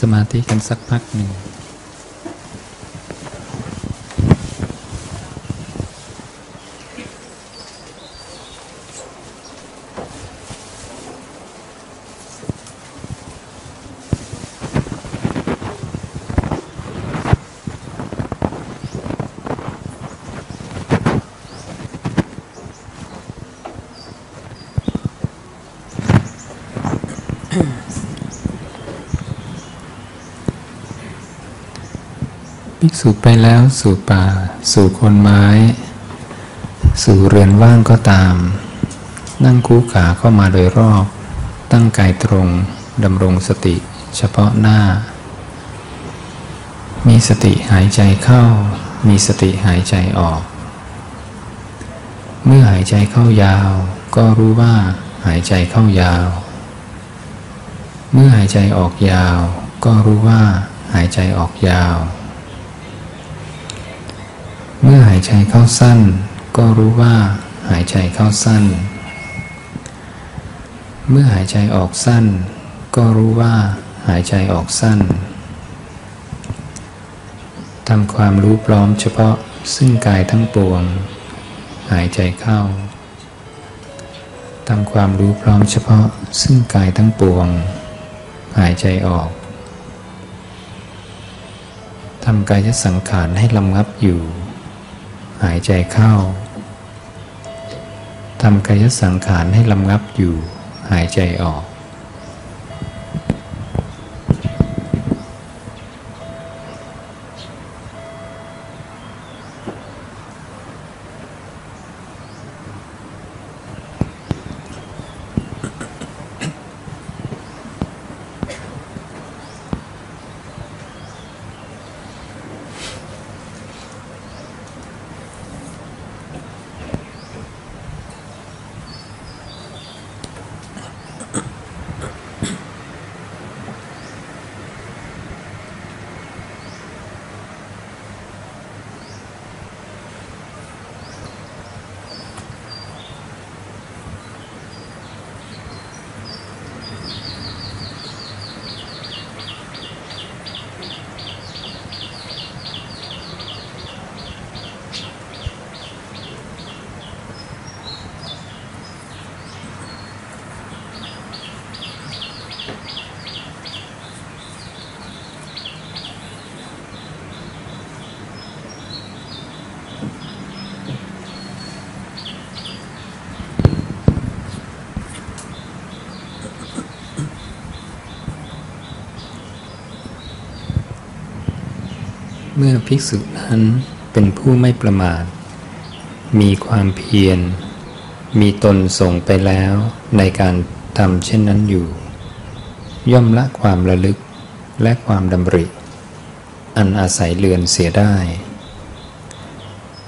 สมาธิกันสักพักหนึ่ง ภิกษุไปแล้วสู่ป่า สู่คนไม้ สู่เรือนว่างก็ตาม นั่งคู่ขาเข้ามาโดยรอบ ตั้งกายตรงดำรงสติเฉพาะหน้า มีสติหายใจเข้า มีสติหายใจออก เมื่อหายใจเข้ายาว ก็รู้ว่าหายใจเข้ายาว เมื่อหายใจออกยาว ก็รู้ว่าหายใจออกยาวายใจเข้าสั้น ก็รู้ว่าหายใจเข้าสั้น เมื่อหายใจออกสั้น ก็รู้ว่าหายใจออกสั้นทำความรู้พร้อมเฉพาะซึ่งกายทั้งปวง หายใจเข้าทำความรู้พร้อมเฉพาะซึ่งกายทั้งปวง หายใจออกทำกายสังขารให้ลำงับอยู่ หายใจเข้าทำกายสังขารให้ลำงับอยู่ หายใจออก ภิกษุนั้นเป็นผู้ไม่ประมาท มีความเพียร มีตนส่งไปแล้วในการทำเช่นนั้นอยู่ ย่อมละความระลึกและความดำริ อันอาศัยเลือนเสียได้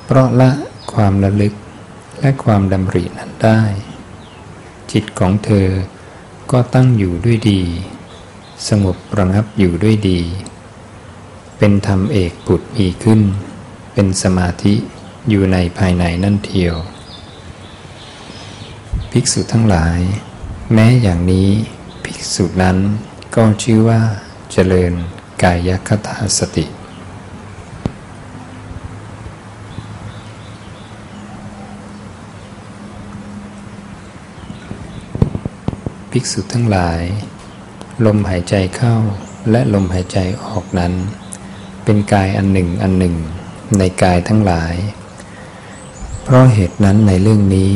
เพราะละความระลึกและความดำรินั้นได้ จิตของเธอก็ตั้งอยู่ด้วยดี สงบระงับอยู่ด้วยดี เป็นธรรมเอกผุดมีขึ้น เป็นสมาธิอยู่ในภายในนั่นเทียว ภิกษุทั้งหลาย แม้อย่างนี้ภิกษุนั้นก็ชื่อว่าเจริญกายคตาสติภิกษุทั้งหลาย ลมหายใจเข้าและลมหายใจออกนั้น เป็นกายอันหนึ่งอันหนึ่ง ในกายทั้งหลาย เพราะเหตุนั้นในเรื่องนี้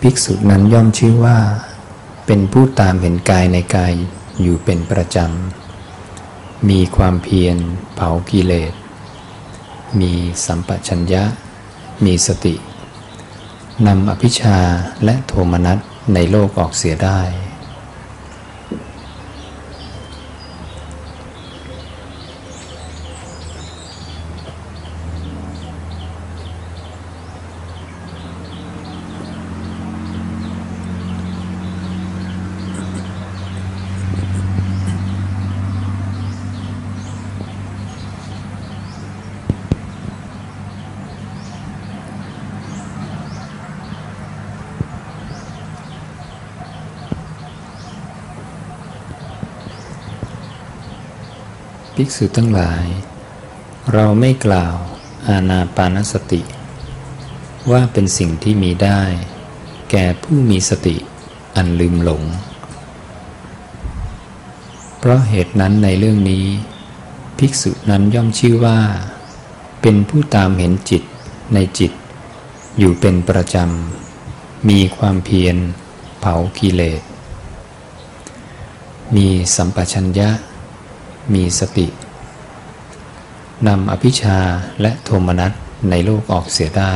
ภิกษุนั้นย่อมชื่อว่า เป็นผู้ตามเห็นกายในกายอยู่เป็นประจำ มีความเพียรเผากิเลส มีสัมปชัญญะ มีสตินำอภิชาและโทมนัสในโลกออกเสียได้ ภิกษุทั้งหลาย เราไม่กล่าวอาณาปานสติ ว่าเป็นสิ่งที่มีได้ แก่ผู้มีสติอันลืมหลง เพราะเหตุนั้นในเรื่องนี้ ภิกษุนั้นย่อมชื่อว่า เป็นผู้ตามเห็นจิตในจิต อยู่เป็นประจำ มีความเพียร เผากิเลส มีสัมปชัญญะ มีสตินำอภิชาและโทมนัสในโลกออกเสียได้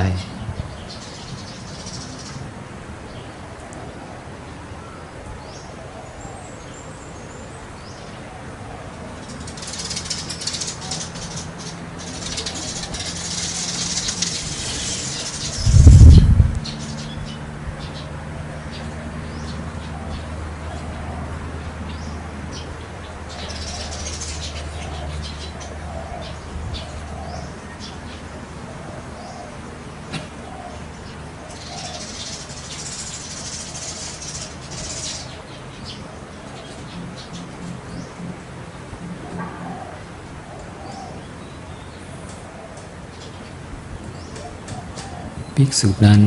ภิกษุนั้น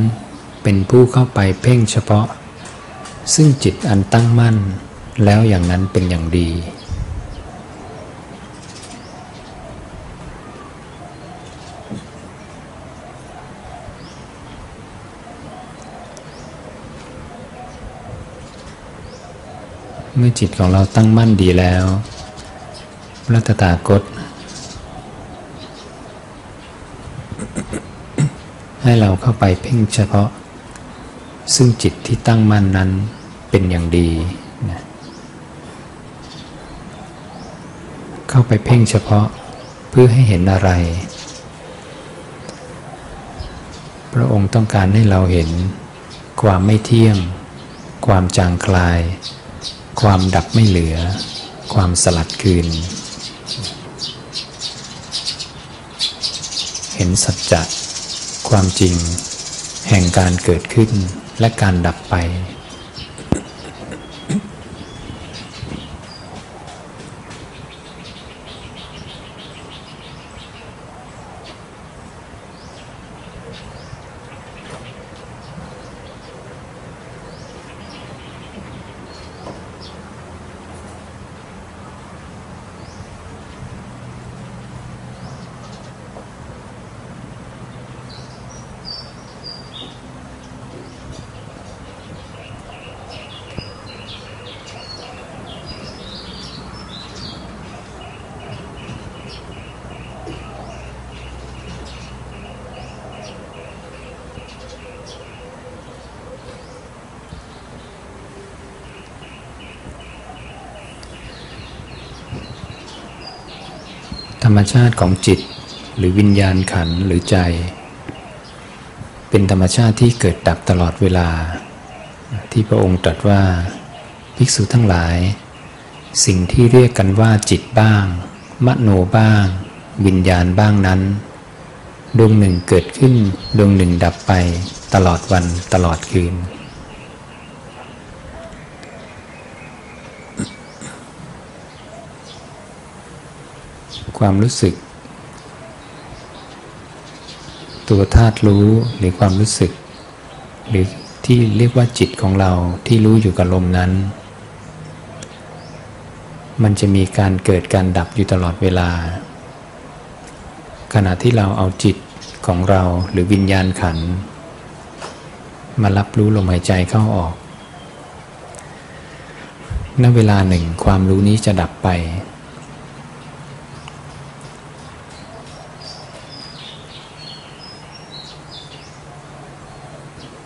เป็นผู้เข้าไปเพ่งเฉพาะ ซึ่งจิตอันตั้งมั่น แล้วอย่างนั้นเป็นอย่างดี เมื่อจิตของเราตั้งมั่นดีแล้วพระตถาคต ให้เราเข้าไปเพ่งเฉพาะ ซึ่งจิตที่ตั้งมั่นนั้นเป็นอย่างดีนะเข้าไปเพ่งเฉพาะเพื่อให้เห็นอะไร พระองค์ต้องการให้เราเห็น ความไม่เที่ยง ความจางคลาย ความดับไม่เหลือ ความสลัดคืน เห็นสัจจะ ความจริง แห่งการเกิดขึ้นและการดับไป ชาติของจิต หรือวิญญาณขันหรือใจ เป็นธรรมชาติที่เกิดดับตลอดเวลา ที่พระองค์ตรัสว่าภิกษุทั้งหลาย สิ่งที่เรียกกันว่าจิตบ้าง มโนบ้าง วิญญาณบ้างนั้น ดวงหนึ่งเกิดขึ้นดวงหนึ่งดับไปตลอดวันตลอดคืน ความรู้สึก ตัวธาตุรู้หรือความรู้สึก หรือที่เรียกว่าจิตของเราที่รู้อยู่กับลมนั้น มันจะมีการเกิดการดับอยู่ตลอดเวลา ขณะที่เราเอาจิตของเราหรือวิญญาณขัน มารับรู้ลมหายใจเข้าออกณเวลาหนึ่งความรู้นี้จะดับไป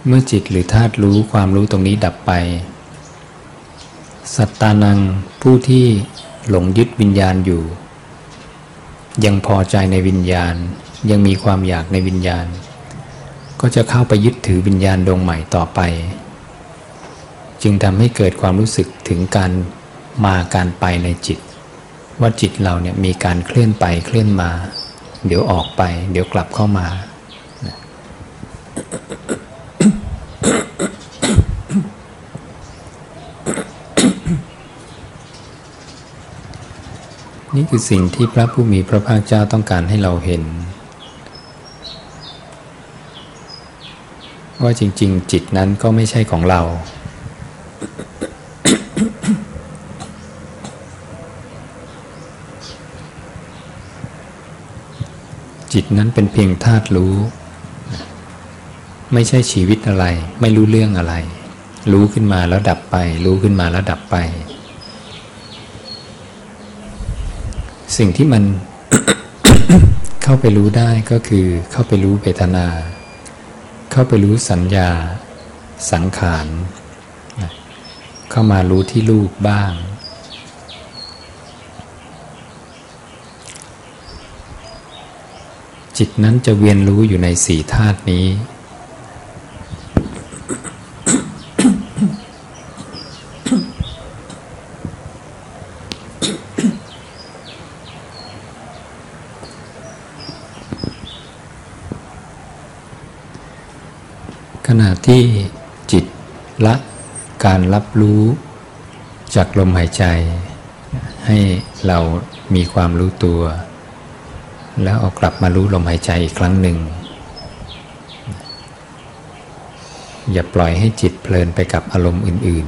เมื่อจิตหรือธาตุรู้ความรู้ตรงนี้ดับไป สัตตานังผู้ที่หลงยึดวิญญาณอยู่ ยังพอใจในวิญญาณ ยังมีความอยากในวิญญาณ ก็จะเข้าไปยึดถือวิญญาณดวงใหม่ต่อไป จึงทำให้เกิดความรู้สึกถึงการมาการไปในจิต ว่าจิตเราเนี่ยมีการเคลื่อนไปเคลื่อนมา เดี๋ยวออกไป เดี๋ยวกลับเข้ามา นี่คือสิ่งที่พระผู้มีพระภาคเจ้าต้องการให้เราเห็น ว่าจริง ๆ จิตนั้นก็ไม่ใช่ของเรา จิตนั้นเป็นเพียงธาตุรู้ ไม่ใช่ชีวิตอะไร ไม่รู้เรื่องอะไร รู้ขึ้นมาแล้วดับไป รู้ขึ้นมาแล้วดับไป สิ่งที่มันเข้าไปรู้ได้ก็คือเข้าไปรู้เวทนา เข้าไปรู้สัญญา สังขาร เข้ามารู้ที่รูปบ้าง จิตนั้นจะเวียนรู้อยู่ในสี่ธาตุนี้ ขณะที่จิตละการรับรู้จากลมหายใจ ให้เรามีความรู้ตัว แล้วเอากลับมารู้ลมหายใจอีกครั้งหนึ่ง อย่าปล่อยให้จิตเพลินไปกับอารมณ์อื่น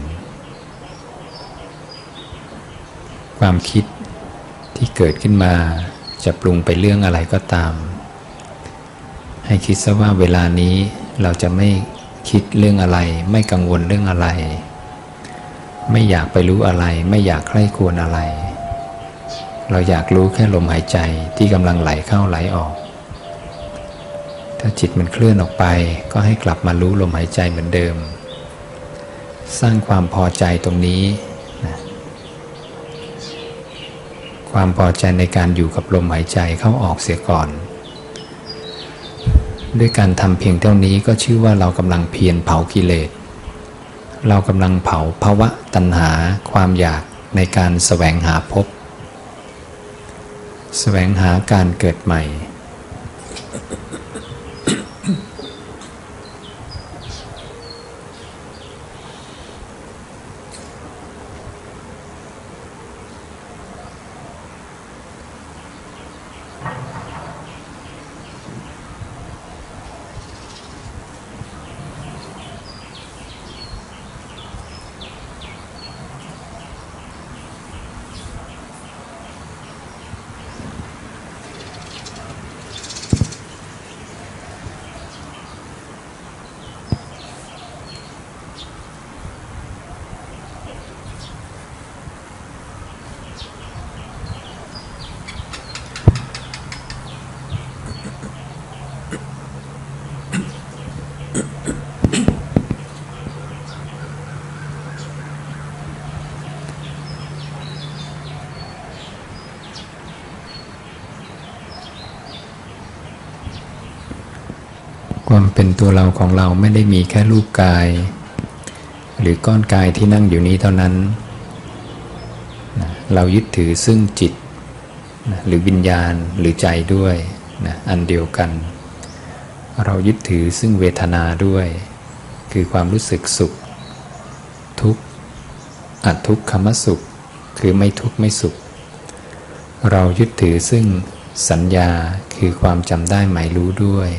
ๆ ความคิดที่เกิดขึ้นมาจะปรุงไปเรื่องอะไรก็ตาม ให้คิดซะว่าเวลานี้ เราจะไม่คิดเรื่องอะไร ไม่กังวลเรื่องอะไร ไม่อยากไปรู้อะไร ไม่อยากใคร่ควรอะไร เราอยากรู้แค่ลมหายใจที่กำลังไหลเข้าไหลออก ถ้าจิตมันเคลื่อนออกไป ก็ให้กลับมารู้ลมหายใจเหมือนเดิม สร้างความพอใจตรงนี้นะความพอใจในการอยู่กับลมหายใจเข้าออกเสียก่อน ด้วยการทำเพียงเท่านี้ก็ชื่อว่าเรากำลังเพียรเผากิเลส เรากำลังเผาภาวะตัณหาความอยากในการแสวงหาพบแสวงหาการเกิดใหม่ ตัวเราของเราไม่ได้มีแค่รูปกาย หรือก้อนกายที่นั่งอยู่นี้เท่านั้น เรายึดถือซึ่งจิต หรือวิญญาณหรือใจด้วยนะอันเดียวกัน เรายึดถือซึ่งเวทนาด้วย คือความรู้สึกสุข ทุกข์อัดทุกขมสุข คือไม่ทุกข์ไม่สุข เรายึดถือซึ่งสัญญาคือความจำได้หมายรู้ด้วย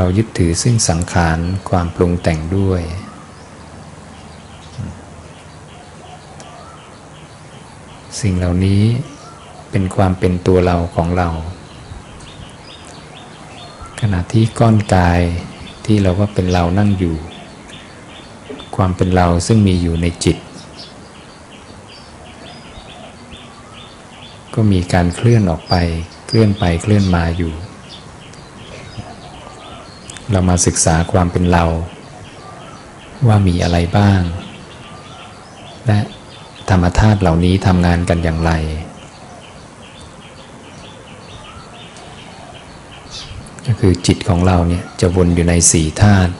เรายึดถือซึ่งสังขารความปรุงแต่งด้วย สิ่งเหล่านี้เป็นความเป็นตัวเราของเรา ขณะที่ก้อนกายที่เราว่าเป็นเรานั่งอยู่ ความเป็นเราซึ่งมีอยู่ในจิต ก็มีการเคลื่อนออกไปเคลื่อนไปเคลื่อนมาอยู่ เรามาศึกษาความเป็นเรา ว่ามีอะไรบ้าง และธรรมธาตุเหล่านี้ทำงานกันอย่างไร ก็คือจิตของเราเนี่ยจะวนอยู่ในสี่ธาตุ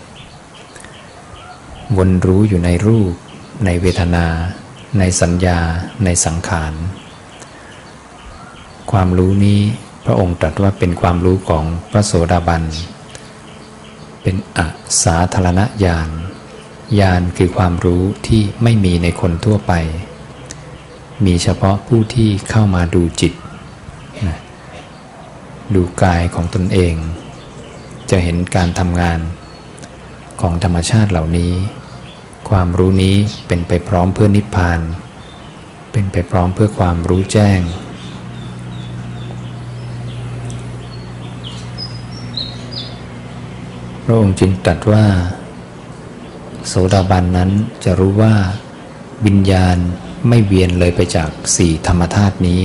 วนรู้อยู่ในรูป ในเวทนา ในสัญญา ในสังขาร ความรู้นี้พระองค์ตรัสว่าเป็นความรู้ของพระโสดาบัน เป็นอสาธารณญาณญาณคือความรู้ที่ไม่มีในคนทั่วไป มีเฉพาะผู้ที่เข้ามาดูจิตนะดูกายของตนเอง จะเห็นการทำงานของธรรมชาติเหล่านี้ ความรู้นี้เป็นไปพร้อมเพื่อนิพพาน เป็นไปพร้อมเพื่อความรู้แจ้ง ระองค์จึงตรัสว่า โสดาบันนั้นจะรู้ว่าวิญญาณไม่เวียนเลยไปจากสี่ธรรมธาตุนี้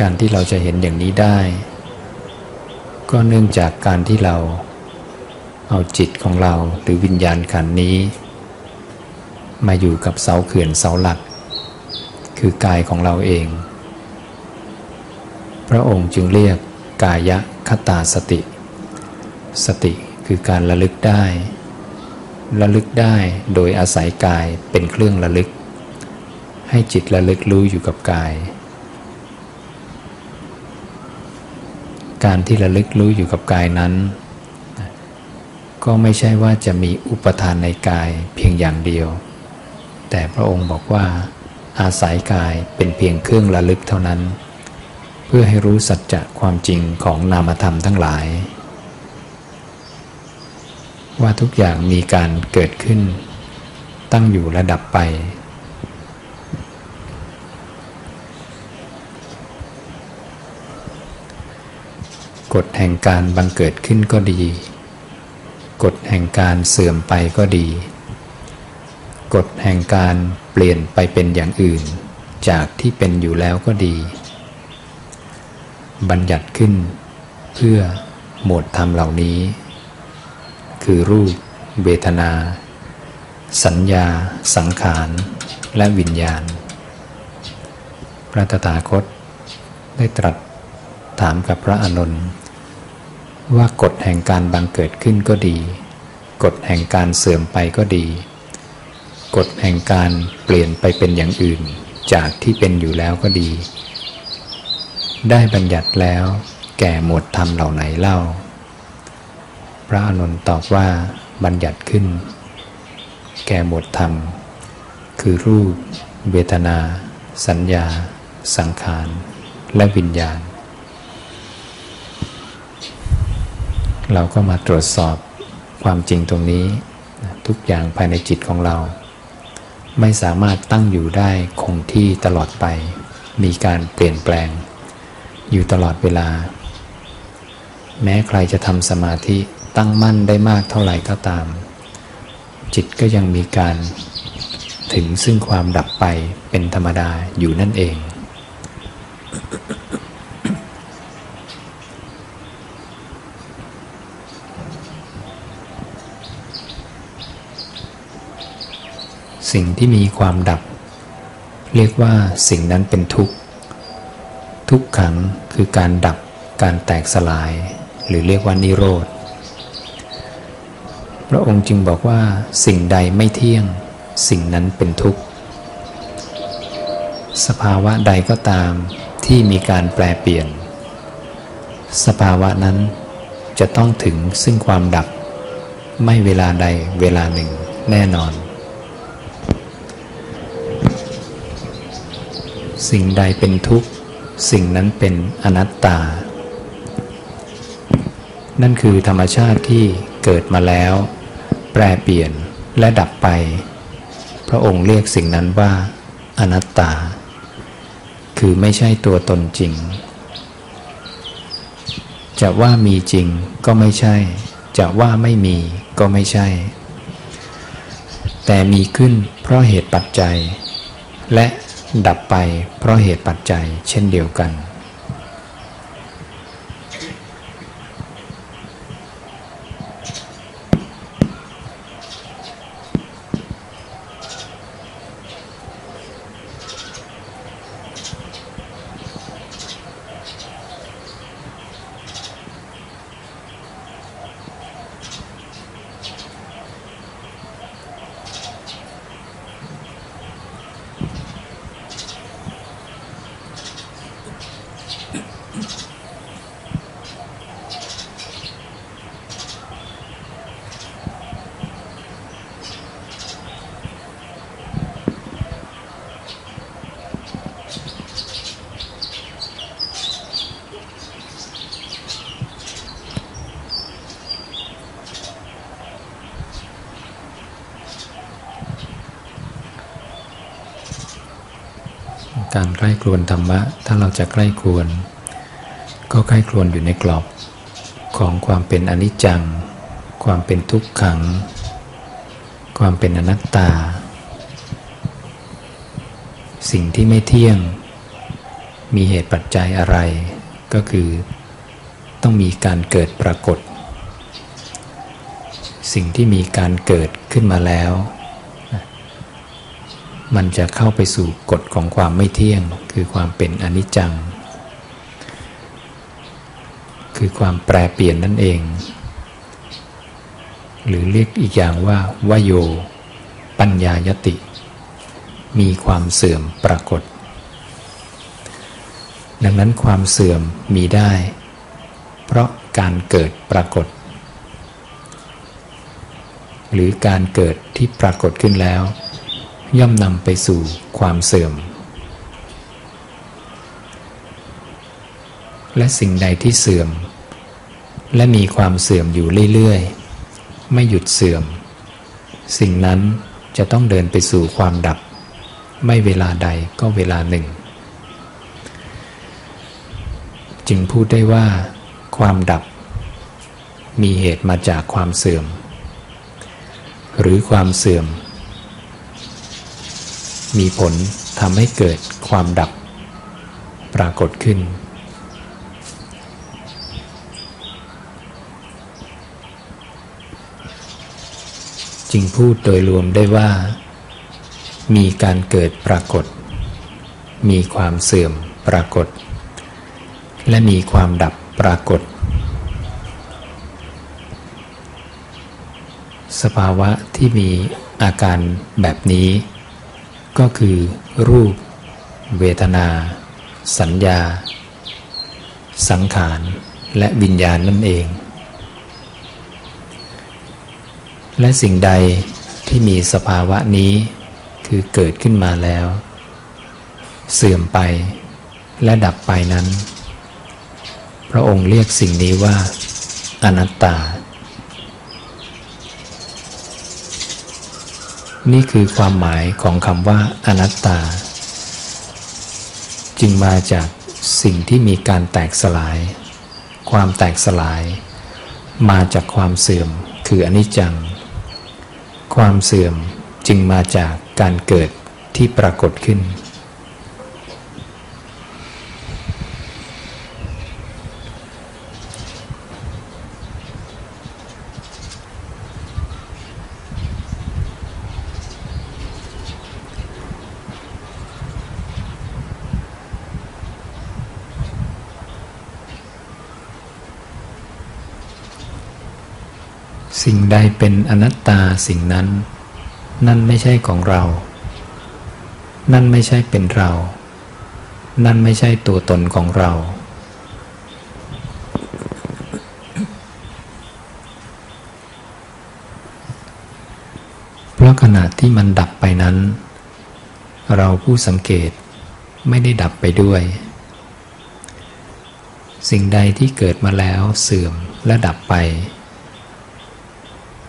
การที่เราจะเห็นอย่างนี้ได้ ก็เนื่องจากการที่เราเอาจิตของเราหรือวิญญาณขันนี้ มาอยู่กับเสาเขื่อนเสาหลัก คือกายของเราเอง พระองค์จึงเรียกกายคตาสติ สติคือการระลึกได้ ระลึกได้โดยอาศัยกายเป็นเครื่องระลึก ให้จิตระลึกรู้อยู่กับกาย การที่ระลึกรู้อยู่กับกายนั้น ก็ไม่ใช่ว่าจะมีอุปทานในกายเพียงอย่างเดียว แต่พระองค์บอกว่าอาศัยกายเป็นเพียงเครื่องระลึกเท่านั้น พื่อให้รู้สัจจะความจริงของนามธรรมทั้งหลาย ว่าทุกอย่างมีการเกิดขึ้น ตั้งอยู่ระดับไป กฎแห่งการบังเกิดขึ้นก็ดี กฎแห่งการเสื่อมไปก็ดี กฎแห่งการเปลี่ยนไปเป็นอย่างอื่น จากที่เป็นอยู่แล้วก็ดี บัญญัติขึ้น เพื่อหมวดธรรมเหล่านี้ คือรูป เวทนา สัญญา สังขาร และวิญญาณ พระตถาคตได้ตรัสถามกับพระอานนท์ว่ากฎแห่งการบังเกิดขึ้นก็ดี กฎแห่งการเสื่อมไปก็ดี กฎแห่งการเปลี่ยนไปเป็นอย่างอื่นจากที่เป็นอยู่แล้วก็ดี ได้บัญญัติแล้ว แก่หมวดธรรมเหล่าไหนเล่า พระอานนตอบว่าบัญญัติขึ้น แก่หมวดธรรม คือรูป เวทนา สัญญา สังขาร และวิญญาณ เราก็มาตรวจสอบความจริงตรงนี้ ทุกอย่างภายในจิตของเรา ไม่สามารถตั้งอยู่ได้คงที่ตลอดไป มีการเปลี่ยนแปลง อยู่ตลอดเวลา แม้ใครจะทำสมาธิตั้งมั่นได้มากเท่าไหร่ก็ตาม จิตก็ยังมีการถึงซึ่งความดับไปเป็นธรรมดาอยู่นั่นเอง สิ่งที่มีความดับ เรียกว่าสิ่งนั้นเป็นทุกข์ ทุกขังคือการดับการแตกสลาย หรือเรียกว่านิโรธ พระองค์จึงบอกว่าสิ่งใดไม่เที่ยง สิ่งนั้นเป็นทุกข์ สภาวะใดก็ตามที่มีการแปลเปลี่ยน สภาวะนั้นจะต้องถึงซึ่งความดับ ไม่เวลาใดเวลาหนึ่งแน่นอน สิ่งใดเป็นทุกข์ สิ่งนั้นเป็นอนัตตา นั่นคือธรรมชาติที่เกิดมาแล้ว แปรเปลี่ยนและดับไป พระองค์เรียกสิ่งนั้นว่า อนัตตา คือไม่ใช่ตัวตนจริง จะว่ามีจริงก็ไม่ใช่ จะว่าไม่มีก็ไม่ใช่ แต่มีขึ้นเพราะเหตุปัจจัย และ ดับไปเพราะเหตุปัจจัยเช่นเดียวกัน ครวนธรรมะ ถ้าเราจะใกล้ครวน ก็ใกล้ครวนอยู่ในกรอบของความเป็นอนิจจัง ความเป็นทุกขัง ความเป็นอนัตตา สิ่งที่ไม่เที่ยง มีเหตุปัจจัยอะไร ก็คือต้องมีการเกิดปรากฏ สิ่งที่มีการเกิดขึ้นมาแล้ว มันจะเข้าไปสู่กฎของความไม่เที่ยง คือความเป็นอนิจจัง คือความแปรเปลี่ยนนั่นเอง หรือเรียกอีกอย่างว่าวโย ปัญญายติ มีความเสื่อมปรากฏ ดังนั้นความเสื่อมมีได้ เพราะการเกิดปรากฏ หรือการเกิดที่ปรากฏขึ้นแล้ว ย่อมนำไปสู่ความเสื่อม และสิ่งใดที่เสื่อม และมีความเสื่อมอยู่เรื่อยๆ ไม่หยุดเสื่อม สิ่งนั้นจะต้องเดินไปสู่ความดับ ไม่เวลาใดก็เวลาหนึ่ง จึงพูดได้ว่า ความดับ มีเหตุมาจากความเสื่อม หรือความเสื่อม มีผลทำให้เกิดความดับปรากฏขึ้น จึงพูดโดยรวมได้ว่า มีการเกิดปรากฏ มีความเสื่อมปรากฏ และมีความดับปรากฏ สภาวะที่มีอาการแบบนี้ ก็คือ รูป เวทนา สัญญา สังขารและวิญญาณนั่นเอง และสิ่งใดที่มีสภาวะนี้คือเกิดขึ้นมาแล้ว เสื่อมไปและดับไปนั้น พระองค์เรียกสิ่งนี้ว่า อนัตตา นี่คือความหมายของคำว่าอนัตตา จึงมาจากสิ่งที่มีการแตกสลาย ความแตกสลาย มาจากความเสื่อมคืออนิจจัง ความเสื่อมจึงมาจากการเกิดที่ปรากฏขึ้น สิ่งใดเป็นอนัตตาสิ่งนั้น นั่นไม่ใช่ของเรา นั่นไม่ใช่เป็นเรา นั่นไม่ใช่ตัวตนของเรา เพราะขณะที่มันดับไปนั้น เราผู้สังเกตไม่ได้ดับไปด้วย สิ่งใดที่เกิดมาแล้วเสื่อมและดับไป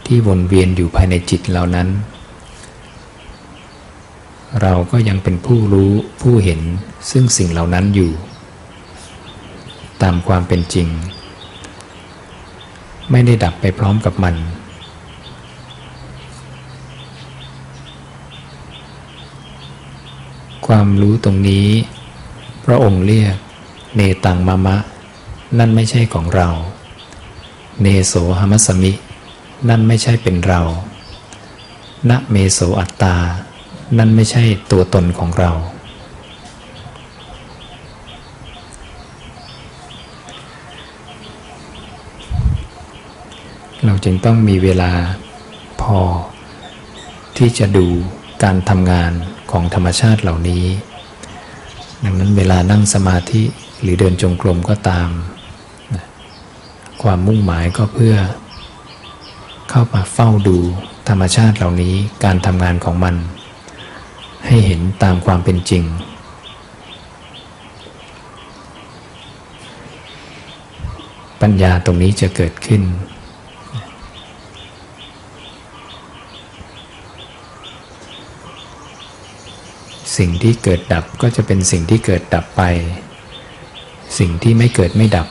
ที่วนเวียนอยู่ภายในจิตเหล่านั้น เราก็ยังเป็นผู้รู้ผู้เห็นซึ่งสิ่งเหล่านั้นอยู่ ตามความเป็นจริง ไม่ได้ดับไปพร้อมกับมัน ความรู้ตรงนี้ พระองค์เรียกเนตังมะมะ นั่นไม่ใช่ของเรา เนโสหมัสมิ นั่นไม่ใช่เป็นเราณเมโสอัตตา นั่นไม่ใช่ตัวตนของเรา เราจึงต้องมีเวลาพอ ที่จะดูการทำงานของธรรมชาติเหล่านี้ ดังนั้นเวลานั่งสมาธิหรือเดินจงกรมก็ตาม ความมุ่งหมายก็เพื่อ เข้ามาเฝ้าดูธรรมชาติเหล่านี้การทำงานของมัน ให้เห็นตามความเป็นจริง ปัญญาตรงนี้จะเกิดขึ้นสสิ่งที่เกิดดับก็จะเป็นสิ่งที่เกิดดับไป สิ่งที่ไม่เกิดไม่ดับ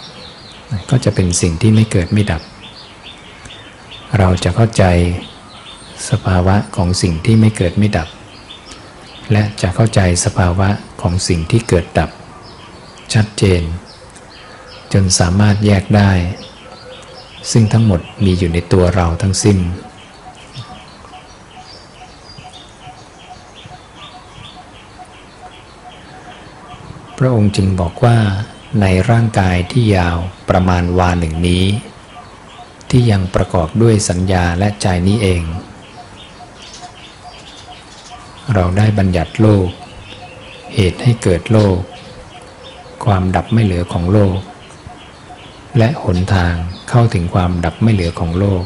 ก็จะเป็นสิ่งที่ไม่เกิดไม่ดับ เราจะเข้าใจสภาวะของสิ่งที่ไม่เกิดไม่ดับ และจะเข้าใจสภาวะของสิ่งที่เกิดดับ ชัดเจน จนสามารถแยกได้ ซึ่งทั้งหมดมีอยู่ในตัวเราทั้งสิ้นพระองค์จึงบอกว่าในร่างกายที่ยาวประมาณวาหนึ่งนี้ ที่ยังประกอบด้วยสัญญาและใจนี้เอง เราได้บัญญัติโลก เหตุให้เกิดโลก ความดับไม่เหลือของโลก และหนทางเข้าถึงความดับไม่เหลือของโลก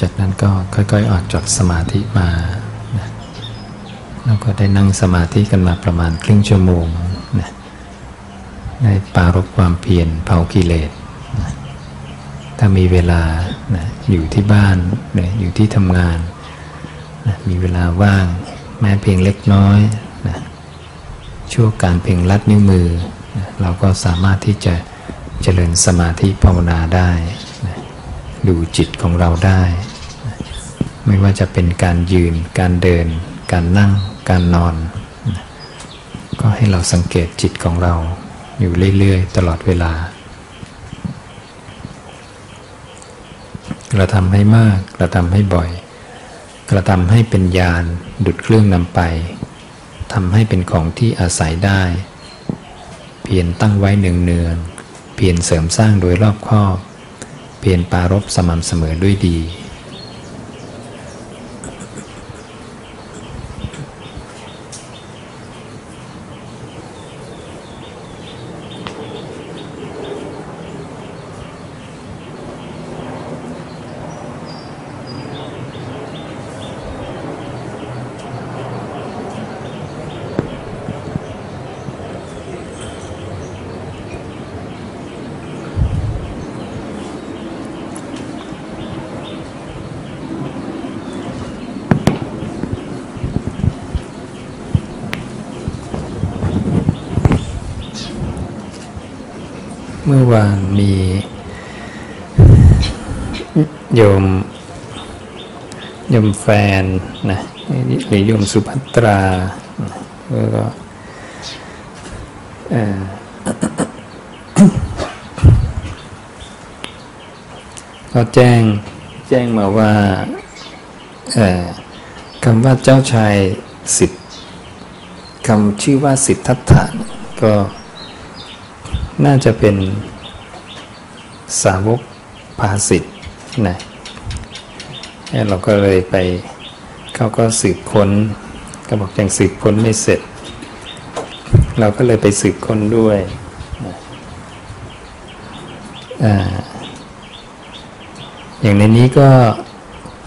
จาก นั้นก็ค่อยๆออกจากสมาธิมาแล้วก็ได้นั่งสมาธิกันมาประมาณครึ่งชั่วโมงนะได้ปารบความเพียรเผากิเลสนะถ้ามีเวลานะอยู่ที่บ้านนะอยู่ที่ทำงานนะมีเวลาว่างแม้เพียงเล็กน้อยนะช่วงการเพียงลัดนิ้วมือนะเราก็สามารถที่จะเจริญสมาธิภาวนาได้นะดูจิตของเราได้ ไม่ว่าจะเป็นการยืน การเดิน การนั่ง การนอน ก็ให้เราสังเกตจิตของเราอยู่เรื่อยๆ ตลอดเวลา กระทำให้มาก กระทำให้บ่อย กระทำให้เป็นญาณดุดเครื่องนำไปทำให้เป็นของที่อาศัยได้ เพียรตั้งไว้เนืองๆเพียรเสริมสร้างโดยรอบคอบ เพียรปารบสม่ำเสมอด้วยดีเมื่อวานมี โยมโยมแฟนนะหรือโยมสุภัตราแล้วก็ก็แจ้งแจ้งมาว่าคำว่าเจ้าชายสิทธิ์คำชื่อว่าสิทธัตถะก็น่าจะเป็นสาวกภาสิทธ นะเราก็เลยไปเขาก็สืบค้นก็บอกยังสืบค้นไม่เสร็จ เราก็เลยไปสืบค้นด้วยอย่างในนี้ก็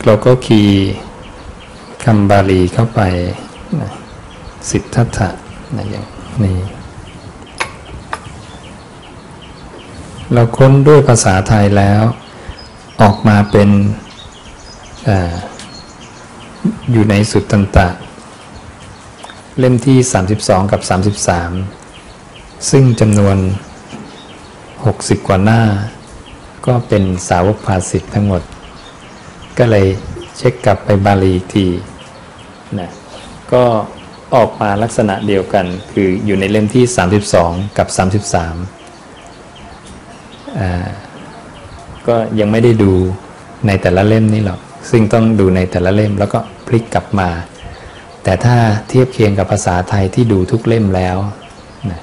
เราก็คีย์คำบาลีเข้าไปนะสิทธัตถะนะอย่างนี้ เราค้นด้วยภาษาไทยแล้ว ออกมาเป็นออยู่ในสุดตันตะ เล่มที่ 32 กับ 33 ซึ่งจำนวน 60 กว่าหน้า ก็เป็นสาวกภาสิทธ์ทั้งหมด ก็เลยเช็คกลับไปบาลีทีนะก็ออกมาลักษณะเดียวกัน คืออยู่ในเล่มที่ 32 กับ 33อ่า ก็ยังไม่ได้ดูในแต่ละเล่มนี่หรอกซึ่งต้องดูในแต่ละเล่มแล้วก็พลิกกลับมา แต่ถ้าเทียบเคียงกับภาษาไทยที่ดูทุกเล่มแล้วนะ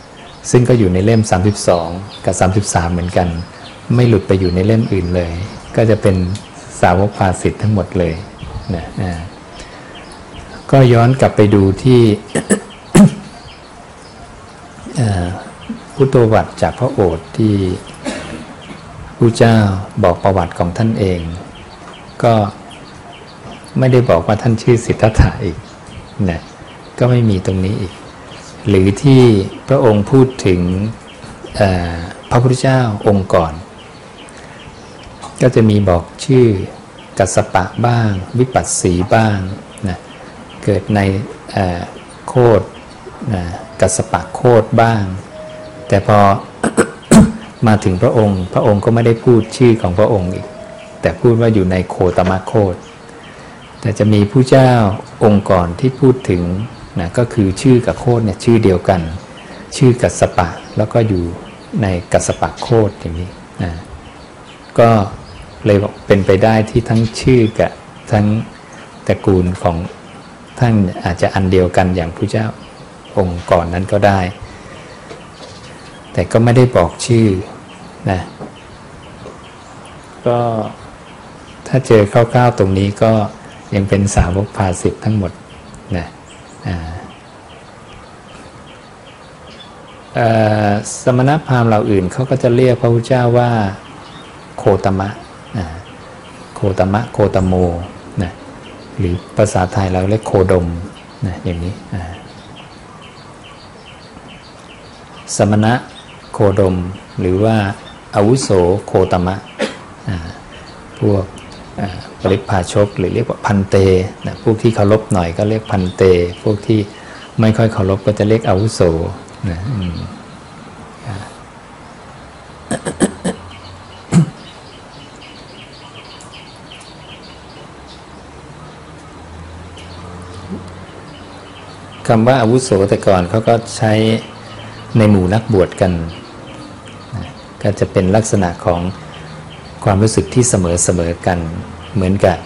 ซึ่งก็อยู่ในเล่ม 32 กับ 33 เหมือนกัน ไม่หลุดไปอยู่ในเล่มอื่นเลย ก็จะเป็นสาวกภาสิทธ์ทั้งหมดเลยนะนะก็ย้อนกลับไปดูที่พุทโธวัตจากพระโอษฐ์ที่ ผู้เจ้าบอกประวัติของท่านเอง ก็ไม่ได้บอกว่าท่านชื่อสิทธัตถะอีกนะก็ไม่มีตรงนี้อีก หรือที่พระองค์พูดถึงพระพุทธเจ้าองค์ก่อน ก็จะมีบอกชื่อกัสปะบ้าง วิปัสสีบ้างนะเกิดในโคดนะกัสปะโคดบ้าง แต่พอ มาถึงพระองค์ พระองค์ก็ไม่ได้พูดชื่อของพระองค์อีก แต่พูดว่าอยู่ในโคตมะโคดแต่จะมีผู้เจ้าองค์ก่อนที่พูดถึงนะก็คือชื่อกับโคดเนี่ยชื่อเดียวกัน ชื่อกัสปะแล้วก็อยู่ในกัสปะโคดอย่างนี้นะก็เลยเป็นไปได้ที่ทั้งชื่อกับทั้งตระกูลของท่านอาจจะอันเดียวกันอย่างผู้เจ้าองค์ก่อนนั้นก็ได้ แต่ก็ไม่ได้บอกชื่อนะก็ถ้าเจอคร่าวๆตรงนี้ก็ยังเป็นสาวกภาสิทธ์ทั้งหมดนะสมณพราหมณ์เหล่าอื่นเขาก็จะเรียกพระพุทธเจ้าว่าโคตมะโคตมะโคตโมนะหรือภาษาไทยเราเรียกโคดมนะอย่างนี้สมณะ โคดม หรือว่าอาวุโสโคตมะพวกปริพาชกหรือเรียกว่าพันเตนะพวกที่เคารพหน่อยก็เรียกพันเต พวกที่ไม่ค่อยเคารพก็จะเรียกอาวุโสนะคำว่าอาวุโสแต่ก่อนเขาก็ใช้ในหมู่นักบวชกัน ก็จะเป็นลักษณะของความรู้สึกที่เสมอเสมอกัน เหมือนกับ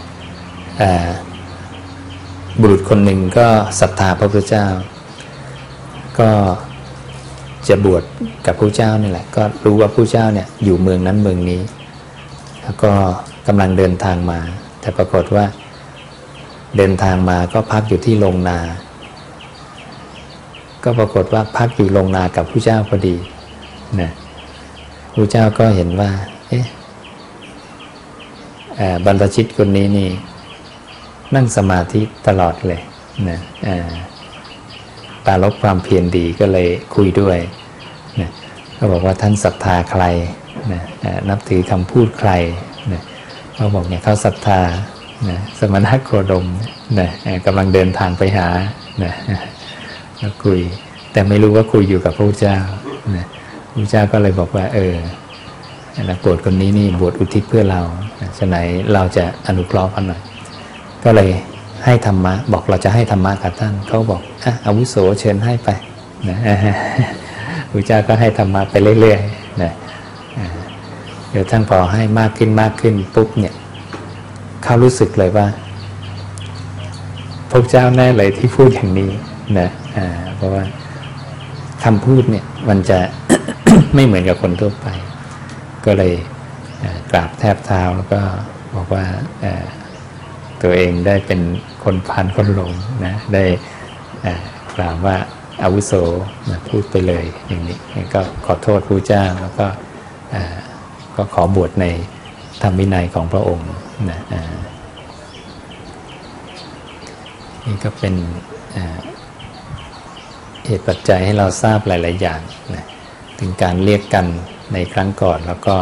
บุรุษคนหนึ่งก็ศรัทธาพระพุทธเจ้า ก็จะบวชกับพระเจ้านี่แหละ ก็รู้ว่าพระเจ้าเนี่ยอยู่เมืองนั้นเมืองนี้ แล้วก็กำลังเดินทางมา แต่ปรากฏว่า เดินทางมาก็พักอยู่ที่โรงนา ก็ปรากฏว่าพักอยู่ลงนากับผู้เจ้าพอดีนะ ผู้เจ้าก็เห็นว่า เอ๊ะบรรพชิตคนนี้นี่ นั่งสมาธิตลอดเลยนะปาลบความเพียรดีก็เลยคุยด้วยนะเขาบอกว่าท่านศรัทธาใครนะนับถือคำพูดใครนะเขาบอกเนี่ยเขาศรัทธานะสมณะโคดมนะกำลังเดินทางไปหานะก็คุย แต่ไม่รู้ว่าคุยอยู่กับพระพุทธเจ้านะ พระเจ้าก็เลยบอกว่า เออนักบวชคนนี้นี่บวชอุทิศเพื่อเราฉะไหนเราจะอนุเคราะห์กันหน่อย ก็เลยให้ธรรมะ บอกเราจะให้ธรรมะกับท่านเขาบอกอะอาวุโสเชิญให้ไปนะพระเจ้าก็ให้ธรรมะไปเรื่อยๆนะเดี๋ยวท่านพอให้มากขึ้นมากขึ้นปุ๊บเนี่ยเขารู้สึกเลยว่าพระเจ้าแน่เลยที่พูดอย่างนี้นะเพราะว่าคำพูดเนี่ยมันจะ ไม่เหมือนกับคนทั่วไป ก็เลยกราบแทบเท้าแล้วก็บอกว่าตัวเองได้เป็นคนพันคนหลงนะได้กล่าวว่าอาวุโสนะพูดไปเลยอย่างนี้ก็ขอโทษพระเจ้าแล้วก็ก็ขอบวชในธรรมวินัยของพระองค์นะนี่ก็เป็นเหตุปัจจัยให้เราทราบหลาย ๆ อย่างนะ ถึงการเรียกกันในครั้งก่อน แล้วก็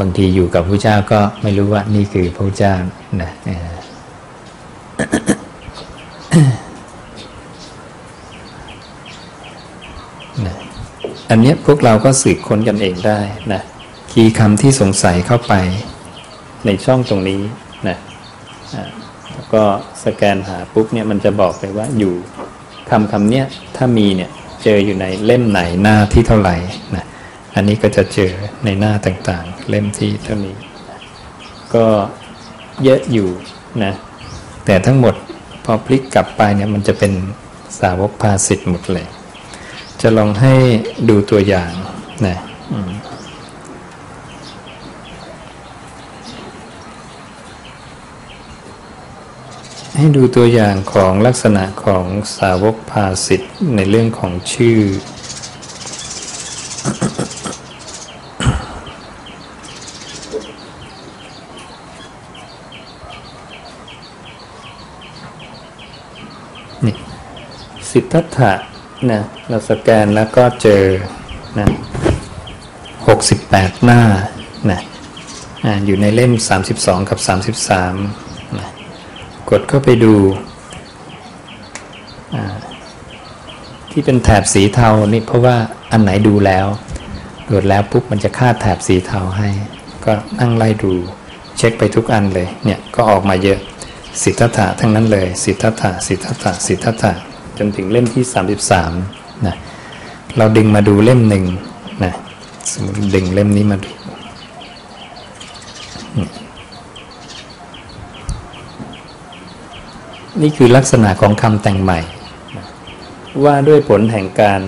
บางทีอยู่กับพระเจ้าก็ไม่รู้ว่านี่คือพระเจ้านะนะอันนี้พวกเราก็สืบค้นกันเองได้นะคีย์คำที่สงสัยเข้าไปในช่องตรงนี้นะแล้วก็สแกนหาปุ๊บเนี่ยมันจะบอกไปว่าอยู่คำคำเนี้ยถ้ามีเนี่ย เจออยู่ในเล่มไหนหน้าที่เท่าไหร่นะอันนี้ก็จะเจอในหน้าต่างๆ เล่มที่เท่านี้ ก็เยอะอยู่นะแต่ทั้งหมดพอพลิกกลับไปเนี่ยมันจะเป็นสาวกภาสิทธ์หมดเลย จะลองให้ดูตัวอย่างนะ ให้ดูตัวอย่างของลักษณะของสาวกภาสิทธ์ในเรื่องของชื่อ นี่ สิทธัตถะนะเราสแกนแล้วก็เจอนะ68หน้านะอ่าอยู่ในเล่ม32กับ33นะ กดเข้าไปดู ที่เป็นแถบสีเทานี่เพราะว่าอันไหนดูแล้วโหลดแล้วปุ๊บมันจะคาดแถบสีเทาให้ ก็นั่งไล่ดู เช็คไปทุกอันเลย เนี่ยก็ออกมาเยอะ สิทธัตถะทั้งนั้นเลย สิทธัตถะสิทธัตถะสิทธัตถะจนถึงเล่มที่ 33นะเราดึงมาดูเล่มหนึ่งนะสมมติดึงเล่มนี้มาดูอืม นี่คือลักษณะของคำแต่งใหม่ ว่าด้วยผลแห่งการ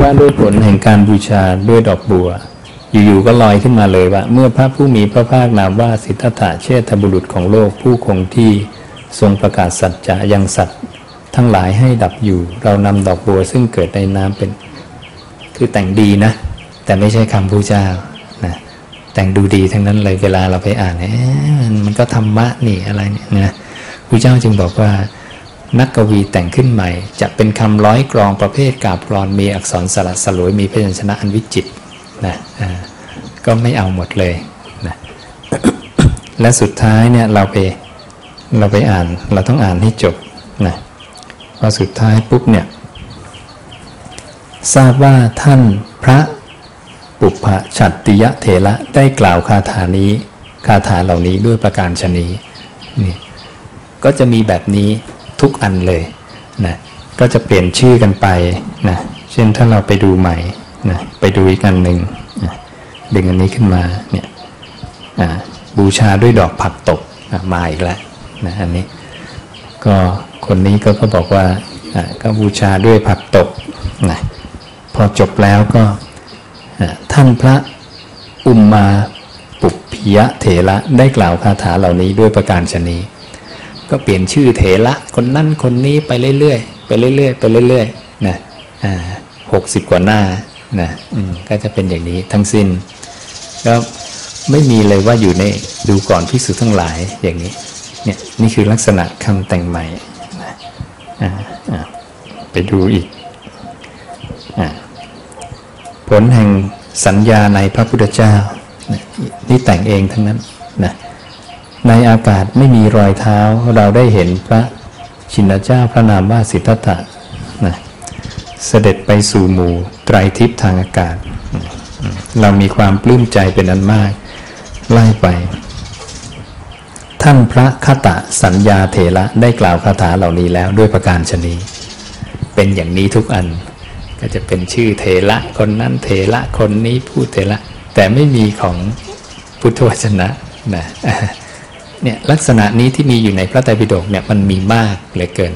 ว่าด้วยผลแห่งการบูชาด้วยดอกบัว อยู่ๆก็ลอยขึ้นมาเลยว่า เมื่อพระผู้มีพระภาคนามว่าสิทธัตถะเชษฐบุรุษของโลกผู้คงที่ทรงประกาศสัจจะยังสัตว์ ทั้งหลายให้ดับอยู่ เรานำดอกบัวซึ่งเกิดในน้ำเป็น คือแต่งดีนะ แต่ไม่ใช่คำพูเจ้านะแต่งดูดีทั้งนั้นเลยเวลาเราไปอ่านเอ๊ะมันก็ธรรมะนี่อะไรเนี่ยนะ พระเจ้าจึงบอกว่า นักกวีแต่งขึ้นใหม่ จะเป็นคำร้อยกรองประเภทกาบกรอนมีอักษรสลัดสลวยมีพยัญชนะอันวิจิตรนะก็ไม่เอาหมดเลยนะและสุดท้ายเนี่ยเราไปเราไปอ่านเราต้องอ่านให้จบนะพอสุดท้ายปุ๊บเนี่ยทราบว่าท่านพระปุพพชัตติยะเถระได้กล่าวคาถานี้คาถาเหล่านี้ด้วยประการชนีนี่ ก็จะมีแบบนี้ทุกอันเลยนะก็จะเปลี่ยนชื่อกันไปนะเช่นถ้าเราไปดูใหม่นะไปดูอีกอันหนึ่งนะดึงอันนี้ขึ้นมาเนี่ยอ่าบูชาด้วยดอกผักตบอะมาอีกแล้วนะอันนี้ก็คนนี้ก็ก็บอกว่าอ่าก็บูชาด้วยผักตบนะพอจบแล้วก็อ่าท่านพระอุมมาปุพพิยะเถระได้กล่าวคาถาเหล่านี้ด้วยประการชนี ก็เปลี่ยนชื่อเถระคนนั่นคนนี้ไปเรื่อยๆไปเรื่อยๆไปเรื่อยๆนะอ่าหกสิบกว่าหน้านะอืมก็จะเป็นอย่างนี้ทั้งสิ้นก็ไม่มีเลยว่าอยู่ในดูก่อนพิสุทั้งหลายอย่างนี้เนี่ยนี่คือลักษณะคำแต่งใหม่นะอ่าไปดูอีกอ่าผลแห่งสัญญาในพระพุทธเจ้านะนี่แต่งเองทั้งนั้นนะ ในอากาศไม่มีรอยเท้าเราได้เห็นพระชินเจ้าพระนามว่าสิทธัตถะนะเสด็จไปสู่หมู่ไตรทิพย์ทางอากาศ เรามีความปลื้มใจเป็นอันมาก ไล่ไป ท่านพระคตะสัญญาเถระได้กล่าวคาถาเหล่านี้แล้วด้วยประการชนีเป็นอย่างนี้ทุกอันก็จะเป็นชื่อเถระคนนั้นเถระคนนี้พูดเถระแต่ไม่มีของพุทธวจนะนะ เนี่ยลักษณะนี้ที่มีอยู่ในพระไตรปิฎกเนี่ยมันมีมากเหลือเกิน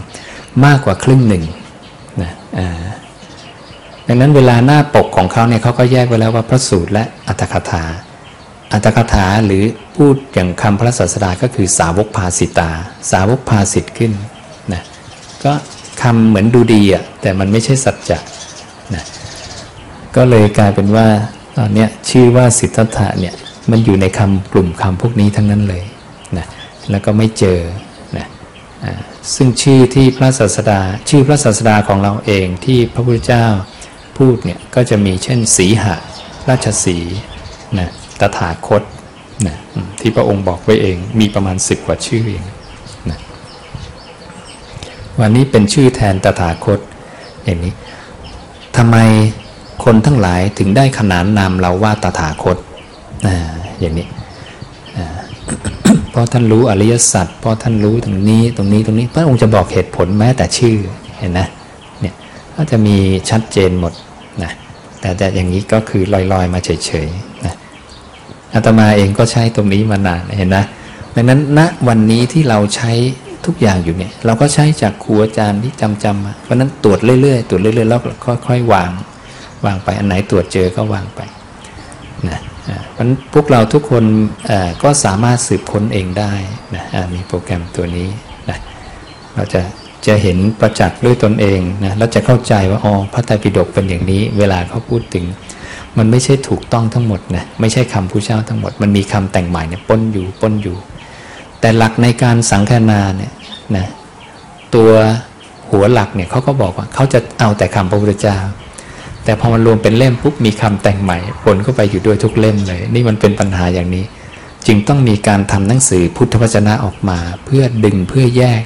มากกว่าครึ่งหนึ่งนะอ่าดังนั้นเวลาหน้าปกของเขาเนี่ยเขาก็แยกไว้แล้วว่าพระสูตรและอัตถคถา อัตถคถาหรือพูดอย่างคำพระศาสดาก็คือสาวกภาสิตา สาวกภาสิทธ์ขึ้นนะก็คำเหมือนดูดีอะแต่มันไม่ใช่สัจจะนะก็เลยกลายเป็นว่าตอนเนี้ยชื่อว่าสิทธัตถะเนี่ยมันอยู่ในคำกลุ่มคำพวกนี้ทั้งนั้นเลย แล้วก็ไม่เจอนะอ่าซึ่งชื่อที่พระศาสดาชื่อพระศาสดาของเราเองที่พระพุทธเจ้าพูดเนี่ยก็จะมีเช่นสีหะราชสีนะตถาคตนะที่พระองค์บอกไว้เองมีประมาณสิบกว่าชื่อเองนะวันนี้เป็นชื่อแทนตถาคตอย่างนี้ทำไมคนทั้งหลายถึงได้ขนานนามเราว่าตถาคตอ่าอย่างนี้อ่า เพราะท่านรู้อริยสัจเพราะท่านรู้ตรงนี้ตรงนี้ตรงนี้ พระองค์จะบอกเหตุผลแม้แต่ชื่อเห็นนะเนี่ยก็จะมีชัดเจนหมดนะแต่แต่อย่างนี้ก็คือลอยๆ มาเฉยๆนะอาตมาเองก็ใช้ตรงนี้มานานเห็นนะดังนั้นณวันนี้ที่เราใช้ทุกอย่างอยู่เนี่ยเราก็ใช้จากครูอาจารย์ที่จำจำมาเพราะนั้นตรวจเรื่อยๆตรวจเรื่อยๆแล้วค่อยๆวาง วางไปอันไหนตรวจเจอก็วางไปนะ เพราะพวกเราทุกคนก็สามารถสืบค้นเองได้นะมีโปรแกรมตัวนี้นะเราจะจะเห็นประจักษ์ด้วยตนเองนะแล้วจะเข้าใจว่าอ๋อพระไตรปิฎกเป็นอย่างนี้ เวลาเขาพูดถึง มันไม่ใช่ถูกต้องทั้งหมดนะไม่ใช่คำผู้เจ้าทั้งหมด มันมีคำแต่งใหม่เนี่ยปนอยู่ปนอยู่ แต่หลักในการสังคนาเนี่ยนะตัวหัวหลักเนี่ยเขาก็บอกว่าเขาจะเอาแต่คำพระพุทธเจ้า แต่พอมันรวมเป็นเล่มปุ๊บมีคำแต่งใหม่ปนเข้าไปอยู่ด้วยทุกเล่มเลย นี่มันเป็นปัญหาอย่างนี้ จึงต้องมีการทำหนังสือพุทธวจนะออกมา เพื่อดึงเพื่อแยก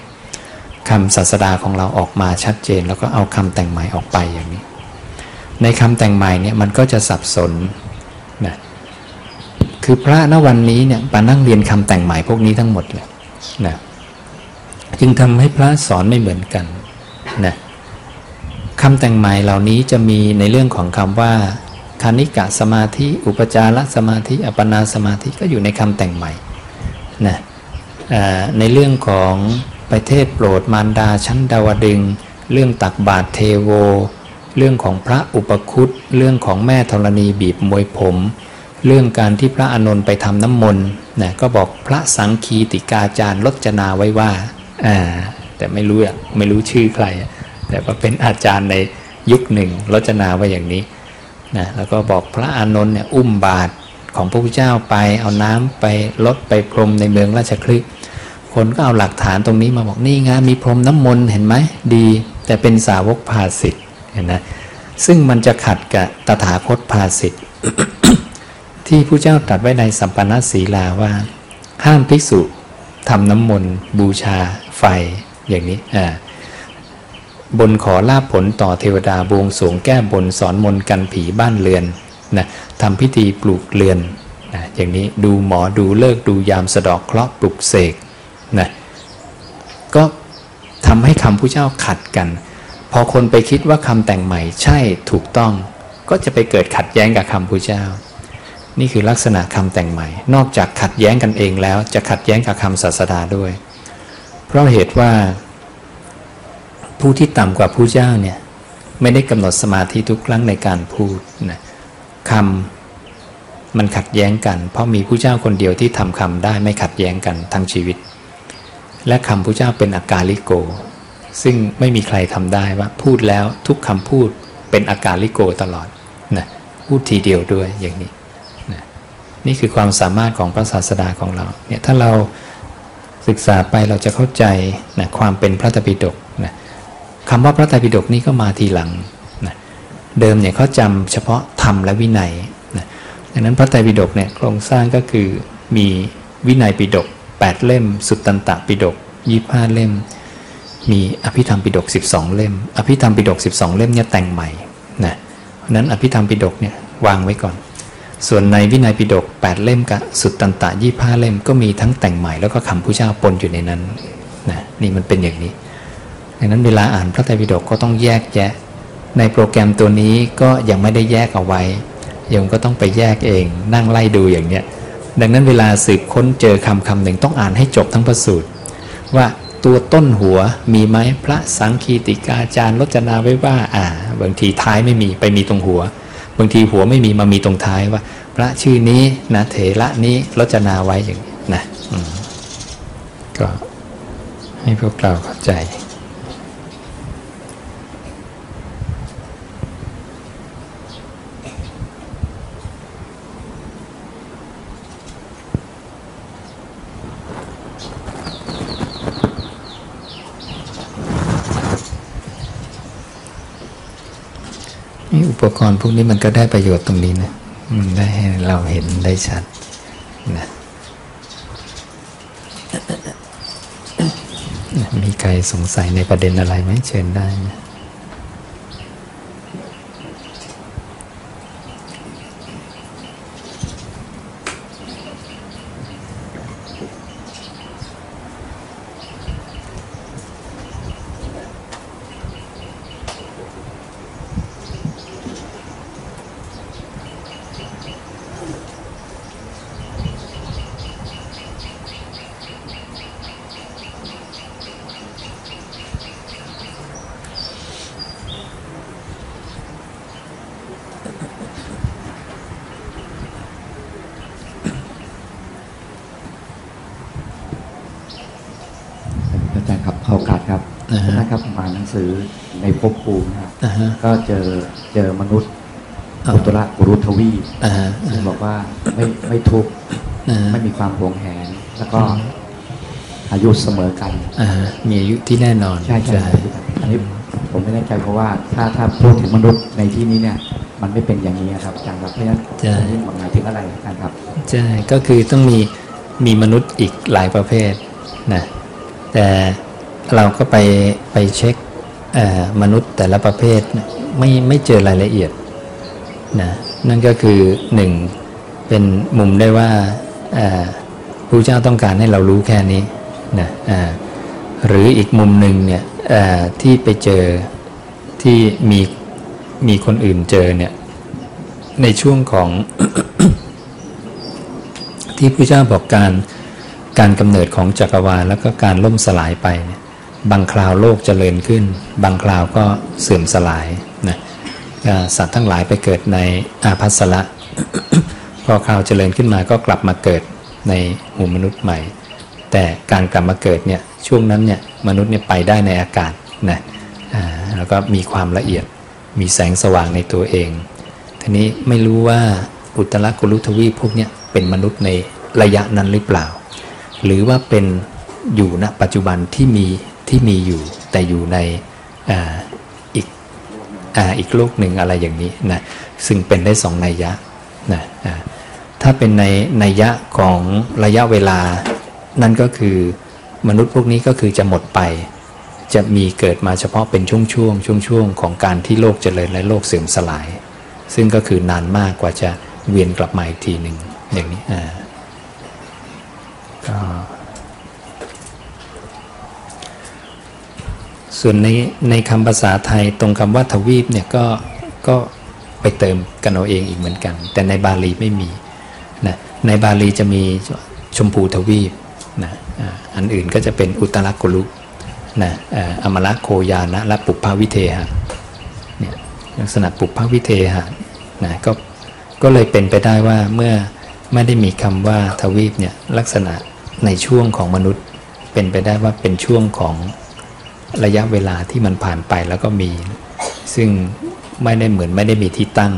คำศาสดาของเราออกมาชัดเจน แล้วก็เอาคำแต่งใหม่ออกไปอย่างนี้ ในคำแต่งใหม่เนี่ยมันก็จะสับสนนะคือพระณวันนี้เนี่ยมานั่งเรียนคำแต่งใหม่พวกนี้ทั้งหมดเลยนะจึงทำให้พระสอนไม่เหมือนกันนะ คำแต่งใหม่เหล่านี้จะมีในเรื่องของคำว่าคานิกะสมาธิอุปจารสมาธิอัปปนาสมาธิก็อยู่ในคำแต่งใหม่นะในเรื่องของไปเทศโปรดมารดาชั้นดาวดึง เรื่องตักบาตรเทโว เรื่องของพระอุปคุตเรื่องของแม่ธรณีบีบมวยผม เรื่องการที่พระอนนท์ไปทำน้ำมนต์นะก็บอกพระสังคีติกาจารย์ลจนาไว้ว่าแต่ไม่รู้อะไม่รู้ชื่อใคร แต่ว่าเป็นอาจารย์ในยุคหนึ่งรจนาไว้อย่างนี้นะแล้วก็บอกพระอานนท์เนี่ยอุ้มบาตรของพระพุทธเจ้าไปเอาน้ำไปลดไปพรมในเมืองราชคลึกคนก็เอาหลักฐานตรงนี้มาบอกนี่ไงมีพรมน้ำมนต์เห็นไหมดี แต่เป็นสาวกภาสิทธ์เห็นนะซึ่งมันจะขัดกับตถาคตภาสิทธ์ที่ผู้เจ้าตรัสไว้ในสัมปันสีลาว่า ห้ามภิกษุทำน้ำมนต์บูชาไฟอย่างนี้อ่า บนขอลาบผลต่อเทวดาบวงสวงแก้บนสอนมนกันผีบ้านเรือนนะทำพิธีปลูกเรือนนะอย่างนี้ดูหมอดูเลิกดูยามสะดอกเคราะห์ปลุกเสกนะก็ทำให้คำผู้เจ้าขัดกัน พอคนไปคิดว่าคำแต่งใหม่ใช่ถูกต้อง ก็จะไปเกิดขัดแย้งกับคำผู้เจ้า นี่คือลักษณะคำแต่งใหม่ นอกจากขัดแย้งกันเองแล้วจะขัดแย้งกับคำศาสดาด้วย เพราะเหตุว่า ผู้ที่ต่ำกว่าผู้เจ้าเนี่ยไม่ได้กำหนดสมาธิทุกครั้งในการพูดนะคำมันขัดแย้งกัน เพราะมีผู้เจ้าคนเดียวที่ทำคำได้ไม่ขัดแย้งกันทั้งชีวิต และคำผู้เจ้าเป็นอากาลิโก ซึ่งไม่มีใครทำได้ว่าพูดแล้วทุกคำพูดเป็นอากาลิโกตลอดนะพูดทีเดียวด้วยอย่างนี้นะนี่คือความสามารถของพระศาสดาของเราเนี่ยถ้าเราศึกษาไปเราจะเข้าใจนะความเป็นพระตปิฎก คำว่าพระไตรปิฎกนี่ก็มาทีหลังนะเดิมเนี่ยเขาจำเฉพาะธรรมและวินัยนะดังนั้นพระไตรปิฎกเนี่ยโครงสร้างก็คือมีวินัยปิฎก8 เล่ม สุตตันตปิฎก25 เล่ม มีอภิธรรมปิฎก12 เล่ม อภิธรรมปิฎก12 เล่มเนี่ยแต่งใหม่นะเพราะนั้นอภิธรรมปิฎกเนี่ยวางไว้ก่อน ส่วนในวินัยปิฎก8 เล่มกับสุตตันต25 เล่มก็มีทั้งแต่งใหม่แล้วก็คำผู้เจ้าปนอยู่ในนั้นนะนี่มันเป็นอย่างนี้ ดังนั้นเวลาอ่านพระไตรปิฎกก็ต้องแยกแยะ ในโปรแกรมตัวนี้ก็ยังไม่ได้แยกเอาไว้โยังก็ต้องไปแยกเอง นั่งไล่ดูอย่างเนี้ยดังนั้นเวลาสืบค้นเจอคำคำหนึ่งต้องอ่านให้จบทั้งพระสูตร ว่าตัวต้นหัวมีไหมพระสังคีติกาจารย์รจนาไว้ว่าอ่า บางทีท้ายไม่มีไปมีตรงหัว บางทีหัวไม่มีมามีตรงท้ายว่า พระชื่อนี้นะเถระนี้รจนาไว้อย่างนะก็ให้พวกเราเข้าใจอุ ปกรณ์พวกนี้มันก็ได้ประโยชน์ตรงนี้นะมันได้ให้เราเห็นได้ชัดนะมีใครสงสัยในประเด็นอะไรไหมเชิญได้นะ อ่าฮะ นะครับผมอ่านหนังสือในภพภูมินะครับ อ่าฮะ ก็เจอเจอมนุษย์อ่าอุตระกุรุทวีปอ่าฮะซึ่งบอกว่าไม่ไม่ทุกข์อ่าฮะไม่มีความหวงแหน แล้วก็อายุเสมอกันอ่าฮะมีอายุที่แน่นอนใช่ใช่อันนี้ผมไม่แน่ใจเพราะว่าถ้าถ้าพูดถึงมนุษย์ในที่นี้เนี่ยมันไม่เป็นอย่างนี้ครับอาจารย์ครับเพราะฉะนั้นใช่อันนี้หมายถึงอะไรอาจารย์ครับใช่ก็คือต้องมีมีมนุษย์อีกหลายประเภทนะแต่เราก็ไปไปเช็คเอ่อ มนุษย์แต่ละประเภทไม่ไม่เจอรายละเอียดนะนั่นก็คือหนึ่งเป็นมุมได้ว่าพระเจ้าต้องการให้เรารู้แค่นี้นะหรืออีกมุมหนึ่งเนี่ยที่ไปเจอที่มีมีคนอื่นเจอเนี่ยในช่วงของที่พระเจ้าบอกการการกำเนิดของจักรวาลแล้วก็การล่มสลายไปเนี่ย บางคราวโลกเจริญขึ้น บางคราวก็เสื่อมสลายนะสัตว์ทั้งหลายไปเกิดในอาภัสระพอคราวเจริญขึ้นมาก็กลับมาเกิดในหมู่มนุษย์ใหม่ แต่การกลับมาเกิดเนี่ยช่วงนั้นเนี่ยมนุษย์เนี่ยไปได้ในอากาศนะแล้วก็มีความละเอียดมีแสงสว่างในตัวเอง ทีนี้ไม่รู้ว่าอุตรกุลุทวีพวกเนี้ยเป็นมนุษย์ในระยะนั้นหรือเปล่า หรือว่าเป็นอยู่ณปัจจุบันที่มี ที่มีอยู่ แต่อยู่ในออีกออีกโลกหนึ่งอะไรอย่างนี้นะซึ่งเป็นได้สองนัยยะนะถ้าเป็นในนัยยะของระยะเวลา นั่นก็คือมนุษย์พวกนี้ก็คือจะหมดไป จะมีเกิดมาเฉพาะเป็นช่วงๆช่วงๆของการที่โลกเจริญและโลกเสื่อมสลาย ซึ่งก็คือนานมากกว่าจะเวียนกลับมาอีกทีหนึ่งอย่างนี้อ่าก็ ส่วนในในคำภาษาไทยตรงคำว่าทวีปเนี่ยก็ก็ไปเติมกันเอาเองอีกเหมือนกัน แต่ในบาลีไม่มีนะในบาลีจะมีชมพูทวีปนะอันอื่นก็จะเป็นอุตรกุลุนะเอ่ออมละโคยานะและปุพพวิเทหะเนี่ยลักษณะปุพพวิเทหะนะก็ก็เลยเป็นไปได้ว่าเมื่อไม่ได้มีคำว่าทวีปเนี่ยลักษณะในช่วงของมนุษย์เป็นไปได้ว่าเป็นช่วงของ ระยะเวลาที่มันผ่านไปแล้วก็มี ซึ่งไม่ได้เหมือนไม่ได้มีที่ตั้ง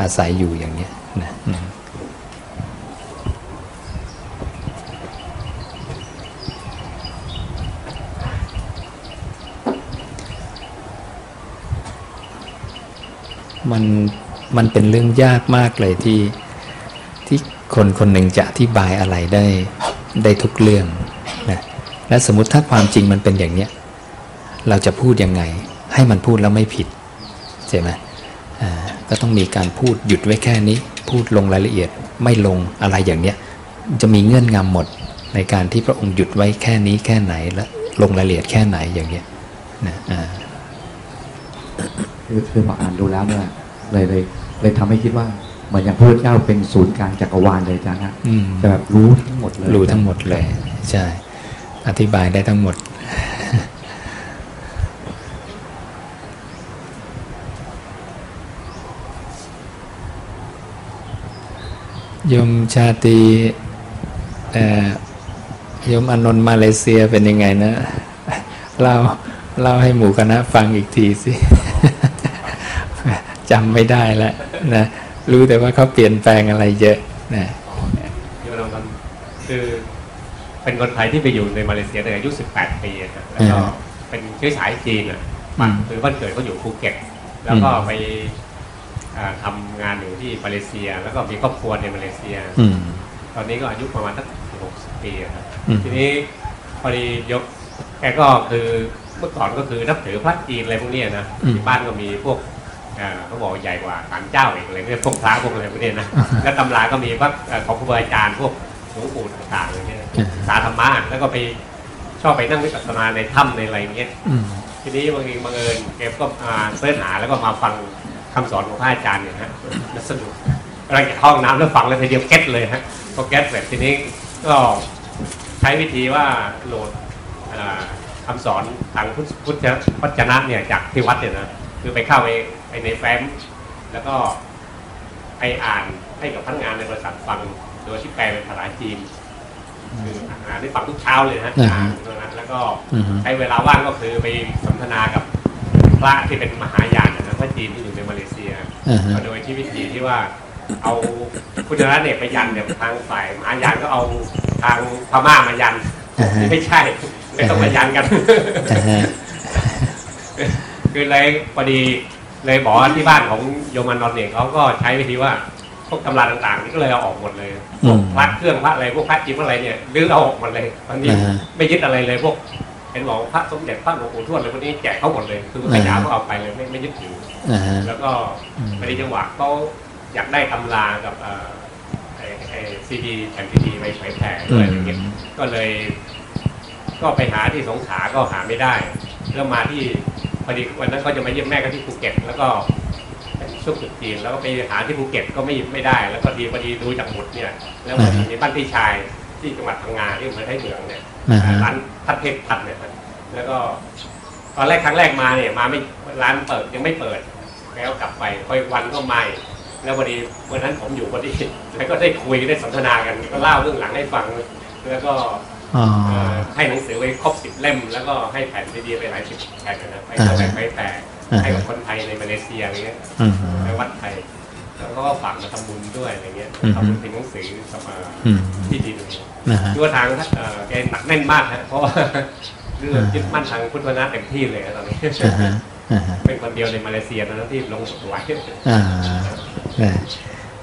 อาศัยอยู่อย่างเนี้ยนะมันมันเป็นเรื่องยากมากเลยที่ที่คนคนหนึ่งจะอธิบายอะไรได้ได้ทุกเรื่องนะและสมมติถ้าความจริงมันเป็นอย่างเนี้ย เราจะพูดยังไง ให้มันพูดแล้วไม่ผิดใช่ไหมอ่าก็ต้องมีการพูดหยุดไว้แค่นี้ พูดลงรายละเอียดไม่ลงอะไรอย่างเนี้ยจะมีเงื่อนงำหมดในการที่พระองค์หยุดไว้แค่นี้แค่ไหนและลงรายละเอียดแค่ไหนอย่างเนี้ยนะอ่าคือคือพออ่านดูแล้วเนี่ยเลยเลยเลยทำให้คิดว่าเหมือนอย่างพระพุทธเจ้าเป็นศูนย์กลางจักรวาลเลยอาจารย์นะอืมจะแบบรู้ทั้งหมดเลยรู้ทั้งหมดเลย ใช่ อธิบายได้ทั้งหมด ยมชาติเอ่อโยมอนนท์มาเลเซียเป็นยังไงนะเล่าเล่าให้หมู่คณะฟังอีกทีสิจำไม่ได้แล้วนะรู้แต่ว่าเขาเปลี่ยนแปลงอะไรเยอะนะโยมนท์คือเป็นคนไทยที่ไปอยู่ในมาเลเซียตั้งแต่อายุ 18 ปีอะครับแล้วก็อ่าเป็นเชื้อสายจีนอะอืมคือบ้านเกิดเขาอยู่ภูเก็ต แล้วก็อืมไปอ่า ทำางานอยู่ที่มาเลเซีย แล้วก็มีครอบครัวในมาเลเซียอืมตอนนี้ก็อายุประมาณสัก60ปีอะครับอืมทีนี้พอดียกแกก็คือเมื่อก่อนก็คือนับถือพระจีนอะไรพวกเนี้ยนะอืมที่บ้านก็มีพวกอ่าเขาบอกใหญ่กว่าศาลเจ้าอีกอะไรเงี้ยพวกพระพวกอะไรพวกเนี้ยนะแล้วตำราก็มีพระเอ่อของครูบาอาจารย์พวกหลวงปู่ต่างๆอะไรเงี้ยอ่าสาธรรมะแล้วก็ไปชอบไปนั่งวิปัสสนาในถ้ำในอะไรเงี้ยอืมทีนี้บางทีบังเอิญแกก็อ่า search หาแล้วก็มาฟัง คำสอนของพระอาจารย์เนี่ยฮะแล้วสนุกกำลังจะเข้าห้องน้ำแล้วฟังแล้วทีเดียว get เลยฮะพอ get เสร็จทีนี้ก็ใช้วิธีว่าโหลดอ่าคำสอนทางพุทธพุทธวจนะเนี่ยจากที่วัดเนี่ยนะคือไปเข้าไปไปในแฟ้ม แล้วก็ไปอ่านให้กับพนักงานในบริษัทฟังโดยที่แปลเป็นภาษาจีนคืออ่านได้ฟังทุกเช้าเลยนะฮะอ่าฮะอ่านตรงนั้นแล้วก็อือฮึใช้เวลาว่างก็คือไปสนทนากับ พระที่เป็นมหายานนะพระจีนที่อยู่ในมาเลเซียอ่าฮะโดยที่วิธีที่ว่าเอาพุทธรัตน์เนี่ยไปยันเนี่ยทางฝ่ายมหายานก็เอาทางพม่ามายันอ่าฮะไม่ใช่ไม่ต้องมายันกันอ่าฮะคือเลยพอดีเลยบอกว่าที่บ้านของโยมานนท์เนี่ยเขาก็ใช้วิธีว่าพวกตำราต่างๆนี่ก็เลยเอาออกหมดเลยพวกพระเครื่องพระอะไรพวกพระจีบอะไรเนี่ยรื้อเอาออกหมดเลยตอนนี้อ่าฮะไม่ยึดอะไรเลยพวก เห็นบอกพระสมเด็จพระหลวงปู่ทวดอะไรพวกนี้แจกเขาหมดเลย คือพระยาก็เอาไปเลยไม่ไม่ยึดถืออ่าฮะแล้วก็อืมพอดีจังหวะเขาอยากได้ตำรากับเอ่อไอ้ไอ้ซีดีแผ่นซีดีไปเผยแผ่ด้วยอะไรเงี้ยก็เลย ก็ไปหาที่สงขลาก็หาไม่ได้แล้วมาที่พอดีวันนั้นก็จะมาเยี่ยมแม่กันที่ภูเก็ต แล้วก็เป็นช่วงตรุษจีนแล้วก็ไปหาที่ภูเก็ตก็ไม่ไม่ได้ แล้วพอดีพอดีดูจากหมุดเนี่ย แล้วพอดีในบ้านพี่ชายที่จังหวัดพังงาที่อำเภอไทยเหมืองเนี่ยอ่าฮะร้าน ทัดเทพพัดเนี่ยครับแล้วก็ตอนแรกครั้งแรกมาเนี่ยมาไม่ร้านเปิดยังไม่เปิด แล้วกลับไปค่อยวันก็ไม่แล้วพอดีวันนั้นผมอยู่พอดีแล้วก็ได้คุยได้สนทนากันก็เล่าเรื่องหลังให้ฟัง แล้วก็อ๋อเอ่อให้หนังสือไว้ครบสิบเล่ม แล้วก็ให้แผ่นซีดีไปหลายสิบแผ่นนะไปอ่าฮะแบ่งไปแผ่อ่าฮะให้กับคนไทยในมาเลเซียอะไรเงี้ยอืมไปวัดไทย แล้วก็ฝากมาทำบุญด้วยอะไรเงี้ยอือฮึทำบุญเป็นหนังสือสมาอืมที่ดินนะฮะคือว่าทางเอ่อแกหนักแน่นมากฮะเพราะว่าเรื่องยึดมั่นทางพุทธศาสนาเต็มที่เลยอะตอนนี้อ่าฮะอ่าฮะเป็นคนเดียวในมาเลเซียนะที่ลงถวายอ่านะ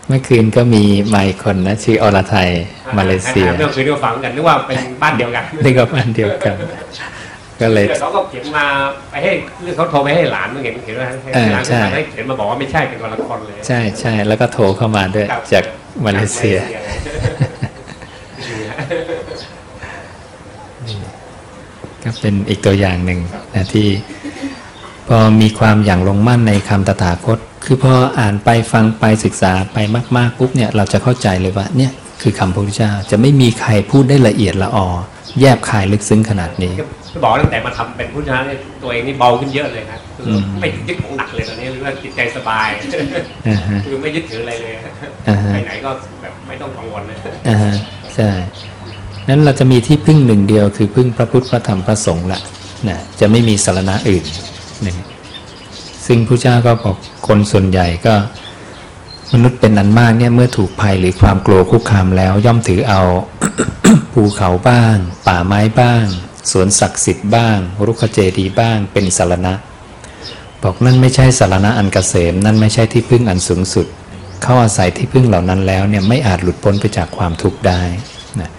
เมื่อคืนก็มีไมค์คนนะชื่ออรไทยมาเลเซียเรื่องคือเรื่องฝังกันนึกว่าเป็นบ้านเดียวกันนี่ก็บ้านเดียวกัน ก็เลยเขาก็เขียนมาไปให้เรื่องเขาโทรไปให้หลานมึงเห็นเขียนว่าให้เออหลานใช่ให้เขียนมาบอกว่าไม่ใช่เป็นคนละคนเลย ใช่ใช่แล้วก็โทรเข้ามาด้วยครับจากมาเลเซียก็เป็นอีกตัวอย่างหนึ่งนะที่พอมีความอย่างลงมั่นในคำตถาคต คือพออ่านไปฟังไปศึกษาไปมาก ๆ ปุ๊บเนี่ยเราจะเข้าใจเลยว่าเนี่ยคือคำพระพุทธเจ้าจะไม่มีใครพูดได้ละเอียดละออ แยบคายลึกซึ้งขนาดนี้ก็บอกตั้งแต่มาทำเป็นผู้ชนะเนี่ยตัวเองนี่เบาขึ้นเยอะเลยครับคืออมไม่ยึดของหนักเลยตอนนี้หรือว่าจิตใจสบายอ่าฮะคือไม่ยึดถืออะไรเลยอ่าฮะไปไหนก็แบบไม่ต้องกังวลเลยอ่าฮะใช่นั้นเราจะมีที่พึ่งหนึ่งเดียวคือพึ่งพระพุทธพระธรรมพระสงฆ์ละนะจะไม่มีสารณะอื่นหนึ่งซึ่งพระเจ้าก็บอกคนส่วนใหญ่ก็ มนุษย์เป็นนันมากเนี่ยเมื่อถูกภัยหรือความกลัวคุกคามแล้ว ย่อมถือเอาภูเขาบ้าง ป่าไม้บ้างสวนศักดิ์สิทธิ์บ้าง รุกขเจดีบ้างเป็นสารณะ บอกนั่นไม่ใช่สารณะอันกเกษม นั่นไม่ใช่ที่พึ่งอันสูงสุด เข้าอาศัยที่พึ่งเหล่านั้นแล้วเนี่ยไม่อาจหลุดพ้นไปจากความทุกข์ได้นะ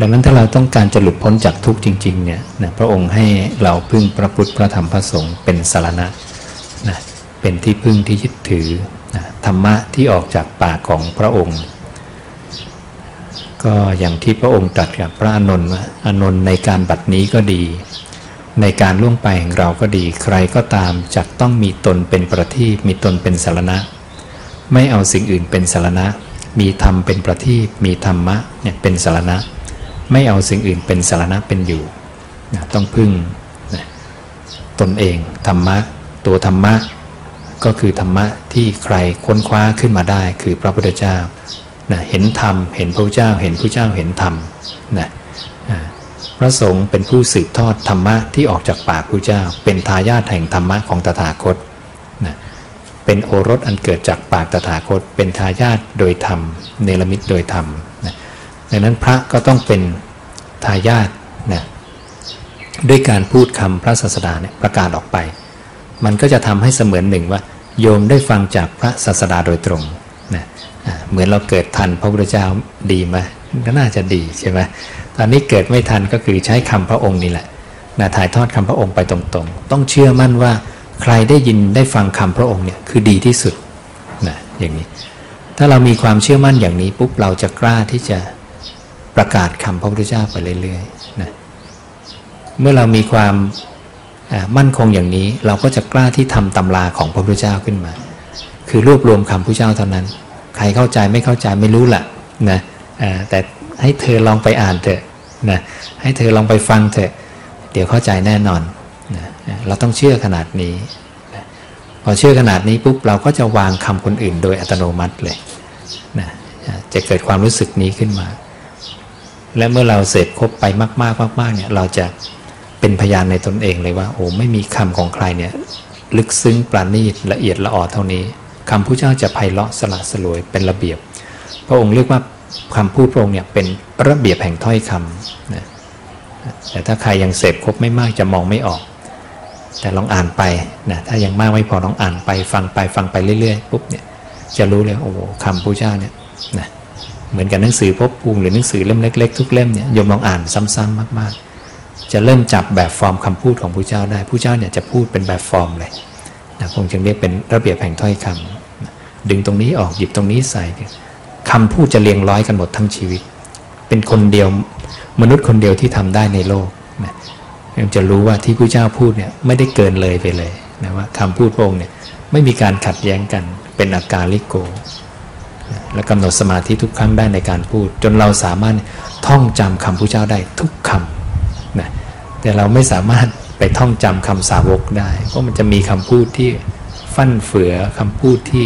ดังนั้นถ้าเราต้องการจะหลุดพ้นจากทุกข์จริงๆเนี่ยนะพระองค์ให้เราพึ่งพระพุทธพระธรรมพระสงฆ์เป็นสารณะนะเป็นที่พึ่งที่ยึดถือ ธรรมะที่ออกจากปากของพระองค์ ก็อย่างที่พระองค์ตรัสกับพระอนนท์ว่าอนนท์ในการบัดนี้ก็ดี ในการล่วงไปแห่งเราก็ดี ใครก็ตามจักต้องมีตนเป็นประทีปมีตนเป็นสารณะ ไม่เอาสิ่งอื่นเป็นสารณะ มีธรรมเป็นประทีปมีธรรมะเนี่ยเป็นสารณะ ไม่เอาสิ่งอื่นเป็นสารณะเป็นอยู่ต้องพึ่งตนเองธรรมะตัวธรรมะ ก็คือธรรมะที่ใครค้นคว้าขึ้นมาได้ คือพระพุทธเจ้านะเห็นธรรม เห็นพระเจ้า เห็นพระเจ้าเห็นธรรมนะพระสงฆ์เป็นผู้สืบทอดธรรมะที่ออกจากปากพระเจ้า เป็นทายาทแห่งธรรมะของตถาคตนะเป็นโอรสอันเกิดจากปากตถาคต เป็นทายาทโดยธรรม เนรมิตโดยธรรมนะดังนั้นพระก็ต้องเป็นทายาทนะด้วยการพูดคำพระศาสดาเนี่ยประกาศออกไป มันก็จะทำให้เสมือนหนึ่งว่า โยมได้ฟังจากพระศาสดาโดยตรงนะเหมือนเราเกิดทันพระพุทธเจ้าดีไหมก็น่าจะดีใช่ไหมตอนนี้เกิดไม่ทันก็คือใช้คำพระองค์นี่แหละนะถ่ายทอดคำพระองค์ไปตรงๆ ต้องเชื่อมั่นว่าใครได้ยินได้ฟังคำพระองค์เนี่ยคือดีที่สุดนะอย่างนี้ ถ้าเรามีความเชื่อมั่นอย่างนี้ปุ๊บเราจะกล้าที่จะประกาศคำพระพุทธเจ้าไปเรื่อยๆนะเมื่อเรามีความ มั่นคงอย่างนี้เราก็จะกล้าที่ทำตำราของพระพุทธเจ้าขึ้นมา คือรวบรวมคำพระเจ้าเท่านั้น ใครเข้าใจไม่เข้าใจไม่รู้แหละนะแต่ให้เธอลองไปอ่านเถอะนะให้เธอลองไปฟังเถอะ เดี๋ยวเข้าใจแน่นอนนะเราต้องเชื่อขนาดนี้นะพอเชื่อขนาดนี้ปุ๊บเราก็จะวางคำคนอื่น โดยอัตโนมัติเลยนะจะเกิดความรู้สึกนี้ขึ้นมา และเมื่อเราเสพครบไปมากๆมากๆเนี่ยเราจะ เป็นพยานในตนเองเลยว่า โอ้ไม่มีคำของใครเนี่ยลึกซึ้งปราณีตละเอียดละออเท่านี้คำพระเจ้าจะไพเราะสละสลวยเป็นระเบียบ พระองค์เรียกว่าคำพูดพระองค์เนี่ยเป็นระเบียบแห่งถ้อยคำนะแต่ถ้าใครยังเสพครบไม่มากจะมองไม่ออก แต่ลองอ่านไปนะถ้ายังมากไม่พอลองอ่านไปฟังไปฟังไปเรื่อยๆปุ๊บเนี่ยจะรู้เลยโอ้คำพระเจ้าเนี่ยนะเหมือนกับหนังสือพบภูมิหรือหนังสือเล่มเล็ก ๆ ทุกเล่มเนี่ยโยมลองอ่านซ้ำๆมากๆ จะเริ่มจับแบบฟอร์มคำพูดของพระเจ้าได้พระเจ้าเนี่ยจะพูดเป็นแบบฟอร์มเลยนะคงจึงเรียกเป็นระเบียบแห่งถ้อยคำนะดึงตรงนี้ออกหยิบตรงนี้ใส่คำพูดจะเรียงร้อยกันหมดทั้งชีวิต เป็นคนเดียวมนุษย์คนเดียวที่ทำได้ในโลกนะยังจะรู้ว่าที่พระเจ้าพูดเนี่ยไม่ได้เกินเลยไปเลยนะว่าคำพูดพระองค์เนี่ยไม่มีการขัดแย้งกันเป็นอาการลิโกและกำหนดสมาธิทุกครั้งได้ในการพูด จนเราสามารถท่องจำคำพระเจ้าได้ทุกคำนะ แต่เราไม่สามารถไปท่องจำคำสาวกได้ เพราะมันจะมีคำพูดที่ฟั่นเฟือคำพูดที่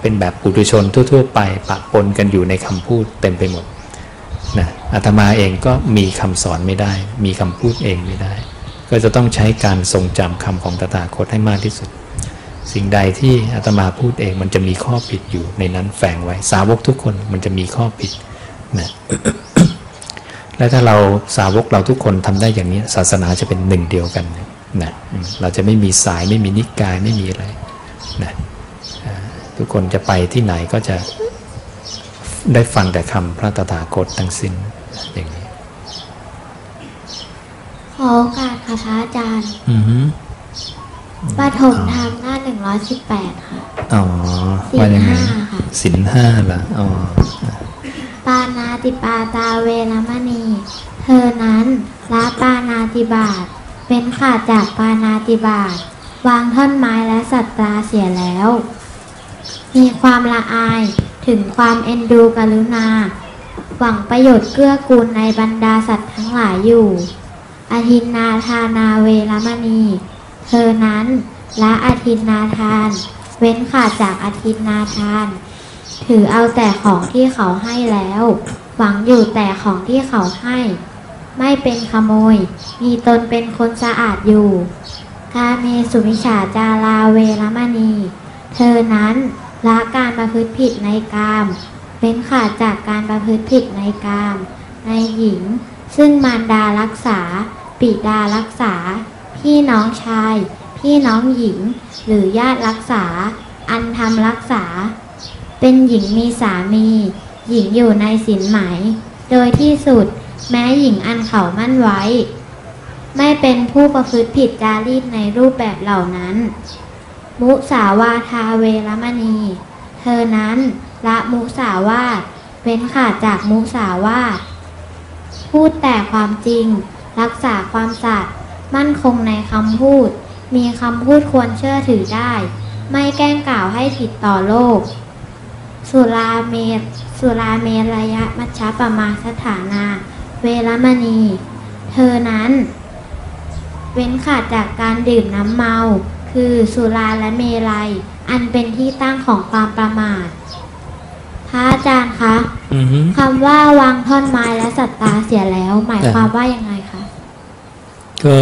เป็นแบบปุถุชนทั่ว ๆ ไปปะปนกันอยู่ในคำพูดเต็มไปหมดนะอาตมาเองก็มีคำสอนไม่ได้ มีคำพูดเองไม่ได้ ก็จะต้องใช้การทรงจำคำของตถาคตให้มากที่สุด สิ่งใดที่อาตมาพูดเองมันจะมีข้อผิดอยู่ในนั้นแฝงไว้สาวกทุกคนมันจะมีข้อผิดนะ และถ้าเราสาวกเราทุกคนทำได้อย่างนี้ศาสนาจะเป็นหนึ่งเดียวกันนะเราจะไม่มีสายไม่มีนิกายไม่มีอะไรนะทุกคนจะไปที่ไหนก็จะได้ฟังแต่คำพระตถาคตทั้งสิ้นอย่างนี้ ขอโอกาสค่ะพระอาจารย์อือฮึปฐมธรรมหน้าหนึ่งร้อยสิบแปดค่ะ อ๋อศีลว่ายังไงห้าค่ะสินห้าเหรออ๋อปานาติปาตาเวรมณี เธอนั้นละปานาติบาตเป็นขาดจากปานาติบาตวางท่อนไม้และสัตตราเสียแล้ว มีความละอายถึงความเอ็นดูกรุณา หวังประโยชน์เกื้อกูลในบรรดาสัตว์ทั้งหลายอยู่ อธินนาทานาเวรมณี เธอนั้นละอธินนาทาน เว้นขาดจากอธินนาทาน ถือเอาแต่ของที่เขาให้แล้ว หวังอยู่แต่ของที่เขาให้ ไม่เป็นขโมย มีตนเป็นคนสะอาดอยู่ กาเมสุมิฉาจาราเวรมณี เธอนั้นละการประพฤติผิดในกามเว้นขาดจากการประพฤติผิดในกาม ในหญิง ซึ่งมารดารักษา ปิดารักษา พี่น้องชาย พี่น้องหญิง หรือญาติรักษา อันทำรักษา เป็นหญิงมีสามี หญิงอยู่ในสินไหม โดยที่สุด แม้หญิงอันเขามั่นไว้ ไม่เป็นผู้ประพฤติผิดจารีตในรูปแบบเหล่านั้น มุสาวาทาเวรมณี เธอนั้นละมุสาวาทเว้นขาดจากมุสาวาทพูดแต่ความจริง รักษาความสัตย์มั่นคงในคำพูด มีคำพูดควรเชื่อถือได้ ไม่แกล้งกล่าวให้ผิดต่อโลก สุราเมรสุราเมรยะมัชฌะปมาสถานา เวรมณี เธอนั้น เว้นขาดจากการดื่มน้ำเมา คือสุราและเมลัย อันเป็นที่ตั้งของความประมาท พระอาจารย์คะอือฮึคำว่าวางท่อนไม้และสัตตาเสียแล้ว หมายความว่ายังไงคะ ก็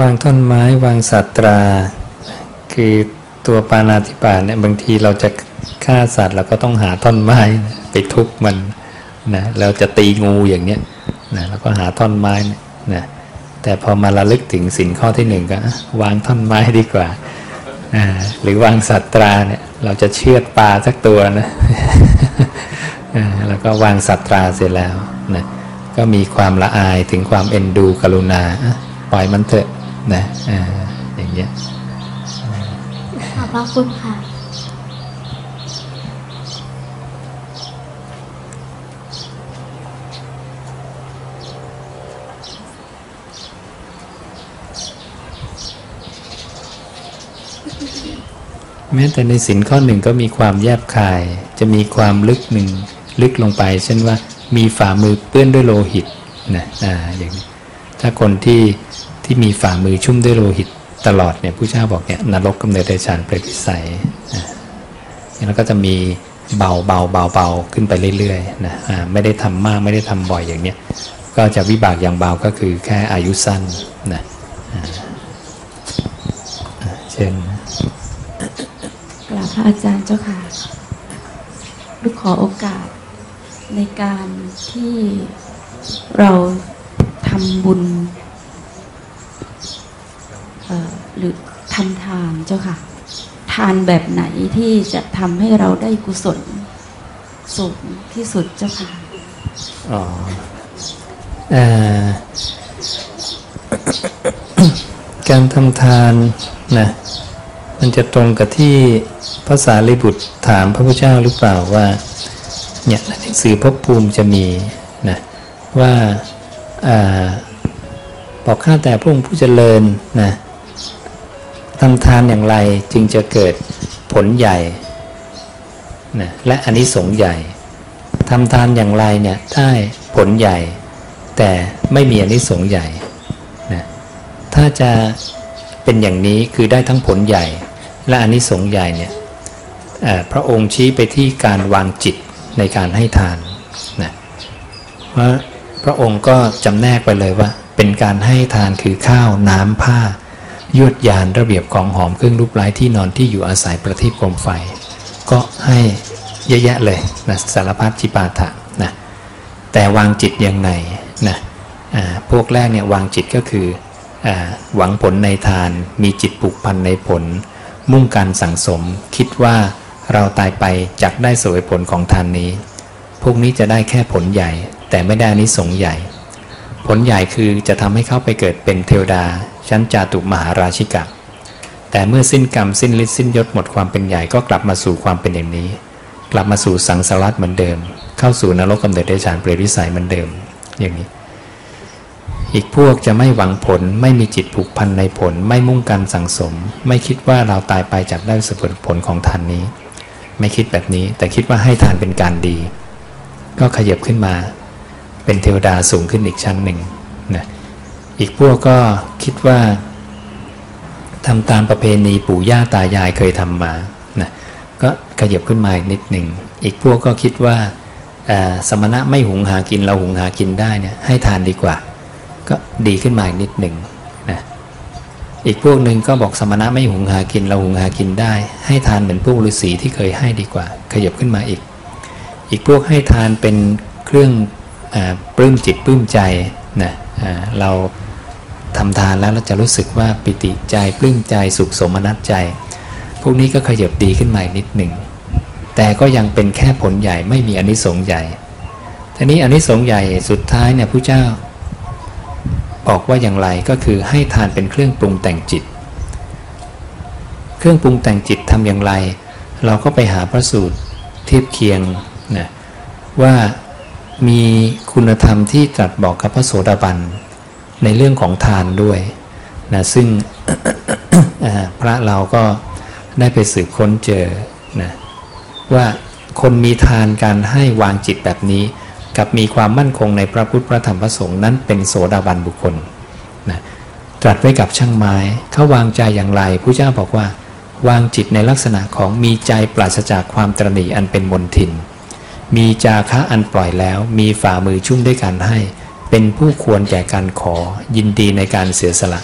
วางท่อนไม้วางสัตรา คือตัวปานาธิบาตเนี่ยบางทีเราจะ ฆ่าสัตว์เราก็ต้องหาท่อนไม้ไปทุบมันนะเราจะตีงูอย่างเนี้ยนะเราก็หาท่อนไม้นะแต่พอมาระลึกถึงสินข้อที่หนึ่งก็วางท่อนไม้ดีกว่าหรือวางสัตราเนี่ยเราจะเชือดปลาสักตัวนะแล้วก็วางสัตราเสร็จแล้วนะก็มีความละอายถึงความเอ็นดูกรุณาปล่อยมันเถอะนะอ่าอย่างเงี้ยขอบพระคุณค่ะ แม้แต่ในสินข้อหนึ่งก็มีความแยบคาย จะมีความลึกหนึ่งลึกลงไป เช่นว่ามีฝ่ามือเปื้อนด้วยโลหิตนะอ่าอย่างนี้ถ้าคนที่ที่มีฝ่ามือชุ่มด้วยโลหิตตลอดเนี่ยผู้เจ้าบอกเนี่ยนรกกำเนิดเดชานเปรตวิสัยอ่าแล้วก็จะมีเบาเบาเบาเบาขึ้นไปเรื่อยๆนะไม่ได้ทำมากไม่ได้ทำบ่อยอย่างเนี้ยก็จะวิบากอย่างเบาก็คือแค่อายุสั้นนะเช่น พระอาจารย์เจ้าค่ะลูกขอโอกาสในการที่เราทำบุญหรือทำทานเจ้าค่ะ ทานแบบไหนที่จะทำให้เราได้กุศลสูงที่สุดเจ้าค่ะอ๋อการทำทานนะมันจะตรงกับที่ ภาษาลิบุตรถามพระพุทธเจ้าหรือเปล่าว่าเนี่ยหนังสือภพภูมิจะมีนะว่าอาบอกข้าแต่พระองค์ผู้เจริญนะทำทานอย่างไรจึงจะเกิดผลใหญ่นะและอันนี้สงใหญ่ทำทานอย่างไรเนี่ยได้ผลใหญ่ แต่ไม่มีอานิสงส์ใหญ่นะถ้าจะเป็นอย่างนี้คือได้ทั้งผลใหญ่ และอานิสงส์ใหญ่เนี่ย พระองค์ชี้ไปที่การวางจิตในการให้ทานนะว่าพระองค์ก็จำแนกไปเลยว่า เป็นการให้ทานคือข้าวน้ำผ้า ยวดยานระเบียบของหอมเครื่องรูปไล้ที่นอนที่อยู่อาศัยประทีปโคมไฟ ก็ให้เยอะแยะเลยนะสารพัดจิปาถะนะแต่วางจิตยังไงนะพวกแรกเนี่ยวางจิตก็คืออหวังผลในทานมีจิตผูกพันในผล มุ่งการสั่งสม คิดว่า เราตายไปจักได้สวยผลของทานนี้ พวกนี้จะได้แค่ผลใหญ่ แต่ไม่ได้อนิสงใหญ่ ผลใหญ่คือจะทำให้เขาไปเกิดเป็นเทวดา ชั้นจาตุมหาราชิกะ แต่เมื่อสิ้นกรรมสิ้นฤทธิ์สิ้นยศหมดความเป็นใหญ่ก็กลับมาสู่ความเป็นอย่างนี้ กลับมาสู่สังสารวัฏเหมือนเดิม เข้าสู่นรกกำเนิดเดชานเปรตวิสัยเหมือนเดิม อย่างนี้อีกพวกจะไม่หวังผลไม่มีจิตผูกพันในผลไม่มุ่งการสั่งสม ไม่คิดว่าเราตายไปจากได้สผลผลของทานนี้ ไม่คิดแบบนี้ แต่คิดว่าให้ทานเป็นการดี ก็ขยับขึ้นมา เป็นเทวดาสูงขึ้นอีกชั้นหนึ่งนะอีกพวกก็คิดว่าทำตามประเพณีปู่ย่าตายายเคยทำมานะก็ขยับขึ้นมาอีกนิดหนึ่ง อีกพวกก็คิดว่าสมณะไม่หุงหากินเราหุงหากินได้เนี่ยให้ทานดีกว่า ก็ดีขึ้นมาอีกนิดหนึ่งนะ อีกพวกหนึ่งก็บอกสมณะไม่หุงหากินเราหุงหากินได้ ให้ทานเหมือนพวกฤาษีที่เคยให้ดีกว่า ขยับขึ้นมาอีก อีกพวกให้ทานเป็นเครื่องอปลื้มจิตปลื้มใจนะเราทำทานแล้วเราจะรู้สึกว่าปิติใจปลื้มใจสุขสมนัตใจ พวกนี้ก็ขยับดีขึ้นมาอีกนิดหนึ่งแต่ก็ยังเป็นแค่ผลใหญ่ไม่มีอนิสงส์ใหญ่ทีนี้อนิสงส์ใหญ่สุดท้ายเนี่ยผู้เจ้า บอกว่าอย่างไรก็คือให้ทานเป็นเครื่องปรุงแต่งจิต เครื่องปรุงแต่งจิตทำอย่างไร เราก็ไปหาพระสูตรเทียบเคียงนะว่ามีคุณธรรมที่ตรัสบอกกับพระโสดาบันในเรื่องของทานด้วยนะซึ่งพระเราก็ได้ไปสืบค้นเจอนะว่าคนมีทานการให้วางจิตแบบนี้ กับมีความมั่นคงในพระพุทธพระธรรมพระสงฆ์นั้นเป็นโสดาบันบุคคลนะตรัสไว้กับช่างไม้เขาวางใจอย่างไรผู้เจ้าบอกว่า วางจิตในลักษณะของมีใจปราศจากความตรณีอันเป็นมนทิน มีจาคะอันปล่อยแล้ว มีฝ่ามือชุ่มด้วยการให้ เป็นผู้ควรแก่การขอ ยินดีในการเสียสละ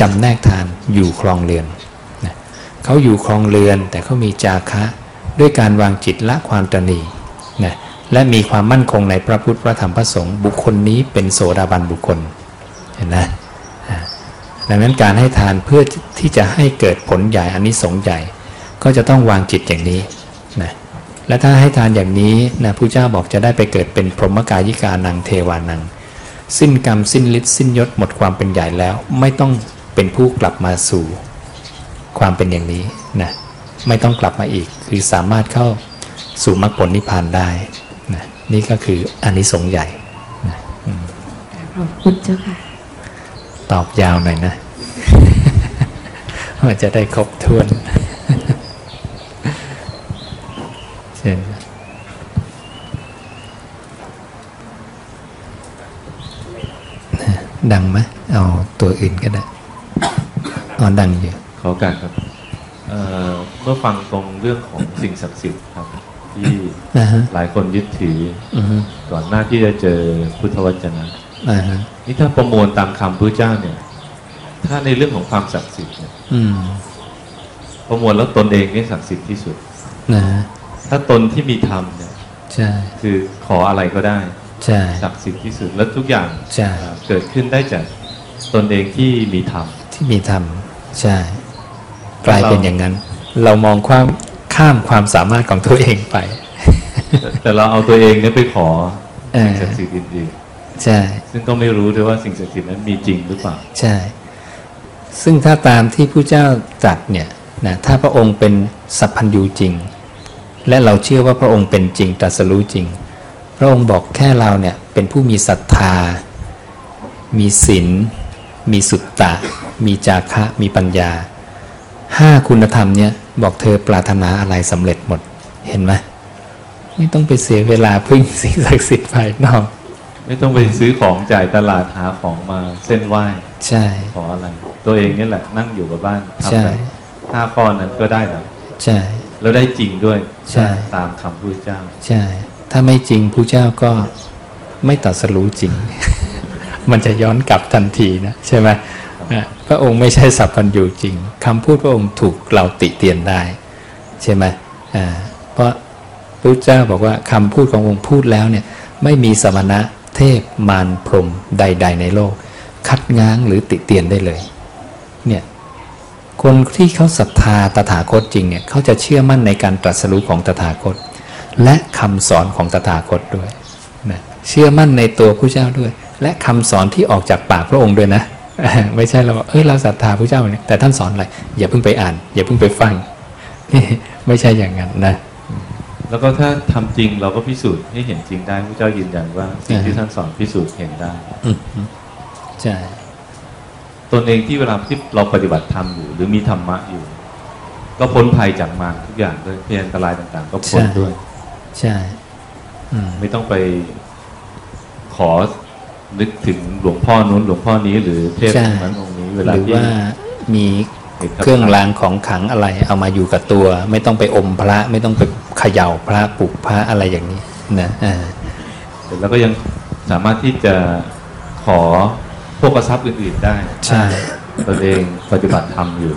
จำแนกทานอยู่ครองเรือนนะเขาอยู่ครองเรือนแต่เขามีจาคะด้วยการวางจิตละความตรณีนะ และมีความมั่นคงในพระพุทธพระธรรมพระสงฆ์บุคคลนี้เป็นโสดาบันบุคคลเห็นไหมดังนั้นการให้ทานเพื่อที่จะให้เกิดผลใหญ่อันนี้สงใหญ่ ก็จะต้องวางจิตอย่างนี้นะและถ้าให้ทานอย่างนี้นะผู้เจ้าบอกจะได้ไปเกิดเป็นพรหมกายิกานังเทวานัง สิ้นกรรมสิ้นฤทธิ์สิ้นยศหมดความเป็นใหญ่แล้ว ไม่ต้องเป็นผู้กลับมาสู่ ความเป็นอย่างนี้นะไม่ต้องกลับมาอีก คือสามารถเข้าสู่มรรคผลนิพพานได้ นะนี่ก็คืออานิสงส์ใหญ่นะอืมขอบคุณเจ้าค่ะ ตอบยาวหน่อยนะว่าจะได้ครบถ้วนเช่นดังไหมเอาตัวอื่นก็ได้อ๋อดังอยู่ขอโอกาสครับเอ่อเมื่อฟังตรงเรื่องของสิ่งศักดิ์สิทธิ์ครับ ที่นะฮะหลายคนยึดถืออือฮึก่อนหน้าที่จะเจอพุทธวจนะอ่าฮะนี่ถ้าประมวลตามคำพระเจ้าเนี่ย ถ้าในเรื่องของความศักดิ์สิทธิ์เนี่ยอืมประมวลแล้วตนเองนี่ศักดิ์สิทธิ์ที่สุดนะฮะถ้าตนที่มีธรรมเนี่ยใช่คือขออะไรก็ได้ใช่ศักดิ์สิทธิ์ที่สุดแล้วทุกอย่างใช่เกิดขึ้นได้จากตนเองที่มีธรรมที่มีธรรมใช่กลายเป็นอย่างนั้น เรามองความ ข้ามความสามารถของตัวเองไป แต่แต่เราเอาตัวเองเนี่ยไปขอเออสิ่งศักดิ์สิทธิ์อื่นใช่ๆซึ่งก็ไม่รู้ด้วยว่าสิ่งศักดิ์สิทธิ์นั้นมีจริงหรือเปล่า ใช่ ซึ่งถ้าตามที่ผู้เจ้าตรัสเนี่ยนะถ้าพระองค์เป็นสัพพัญญูจริง และเราเชื่อว่าพระองค์เป็นจริงตรัสรู้จริง พระองค์บอกแค่เราเนี่ยเป็นผู้มีศรัทธา มีศีลมีสุตตะ มีจาคะ มีปัญญาห้าคุณธรรมเนี่ย บอกเธอปรารถนาอะไรสำเร็จหมด เห็นไหมไม่ต้องไปเสียเวลาพึ่งสิ่งศักดิ์สิทธิ์ภายนอกไม่ต้องไปซื้อของจ่ายตลาดหาของมาเส้นไหว้ใช่ขออะไร ตัวเองนี่แหละนั่งอยู่กับบ้านใช่ทำไปห้าข้อนั้นก็ได้แล้วใช่แล้วได้จริงด้วยใช่ตามคำพุทธเจ้า ใช่ ถ้าไม่จริงผู้เจ้าก็ไม่ตรัสรู้จริง มันจะย้อนกลับทันทีนะใช่ไหมนะ พระองค์ไม่ใช่สัพพัญญูจริงคำพูดพระองค์ถูกเราติเตียนได้ ใช่ไหมเพราะพระเจ้าบอกว่าคำพูดขององค์พูดแล้วเนี่ยไม่มีสมณะเทพมารพรมใด ๆ ในโลก คัดง้างหรือติเตียนได้เลยเนี่ยคนที่เขาศรัทธาตถาคตจริงเนี่ยเขาจะเชื่อมั่นในการตรัสรู้ของตถาคต และคำสอนของตถาคตด้วยนะเชื่อมั่นในตัวผู้เจ้าด้วย และคำสอนที่ออกจากปากพระองค์ด้วยนะ ไม่ใช่เราบอกเอ้ยเราศรัทธาผู้เจ้าเนี่ยแต่ท่านสอนอะไรอย่าเพิ่งไปอ่าน อย่าเพิ่งไปฟังไม่ใช่อย่างนั้นนะ แล้วก็ถ้าทำจริงเราก็พิสูจน์ให้เห็นจริงได้พระเจ้ายืนยันว่าสิ่งที่อ่าฮะท่านสอนพิสูจน์เห็นได้อืมอืมใช่ตนเองที่เวลาที่เราปฏิบัติธรรมอยู่ หรือมีธรรมะอยู่ ก็พ้นภัยจากมารทุกอย่างด้วยพยันตรายต่าง ๆ ก็พ้นด้วย ใช่อืมไม่ต้องไปขอ นึกถึงหลวงพ่อนู้นหลวงพ่อนี้ หรือเทพใช่องค์นั้นองค์นี้เวหลารือที่ว่ามีเห็นกับเครื่องรางของขลังอะไร เอามาอยู่กับตัว ไม่ต้องไปอมพระ ไม่ต้องไปเขย่าพระปลุกพระอะไรอย่างนี้นะอ่าเสร็จแล้วก็ยังสามารถที่จะขอพวกทรัพย์อื่นๆได้ ใช่ตนเองปฏิบัติธรรมอยู่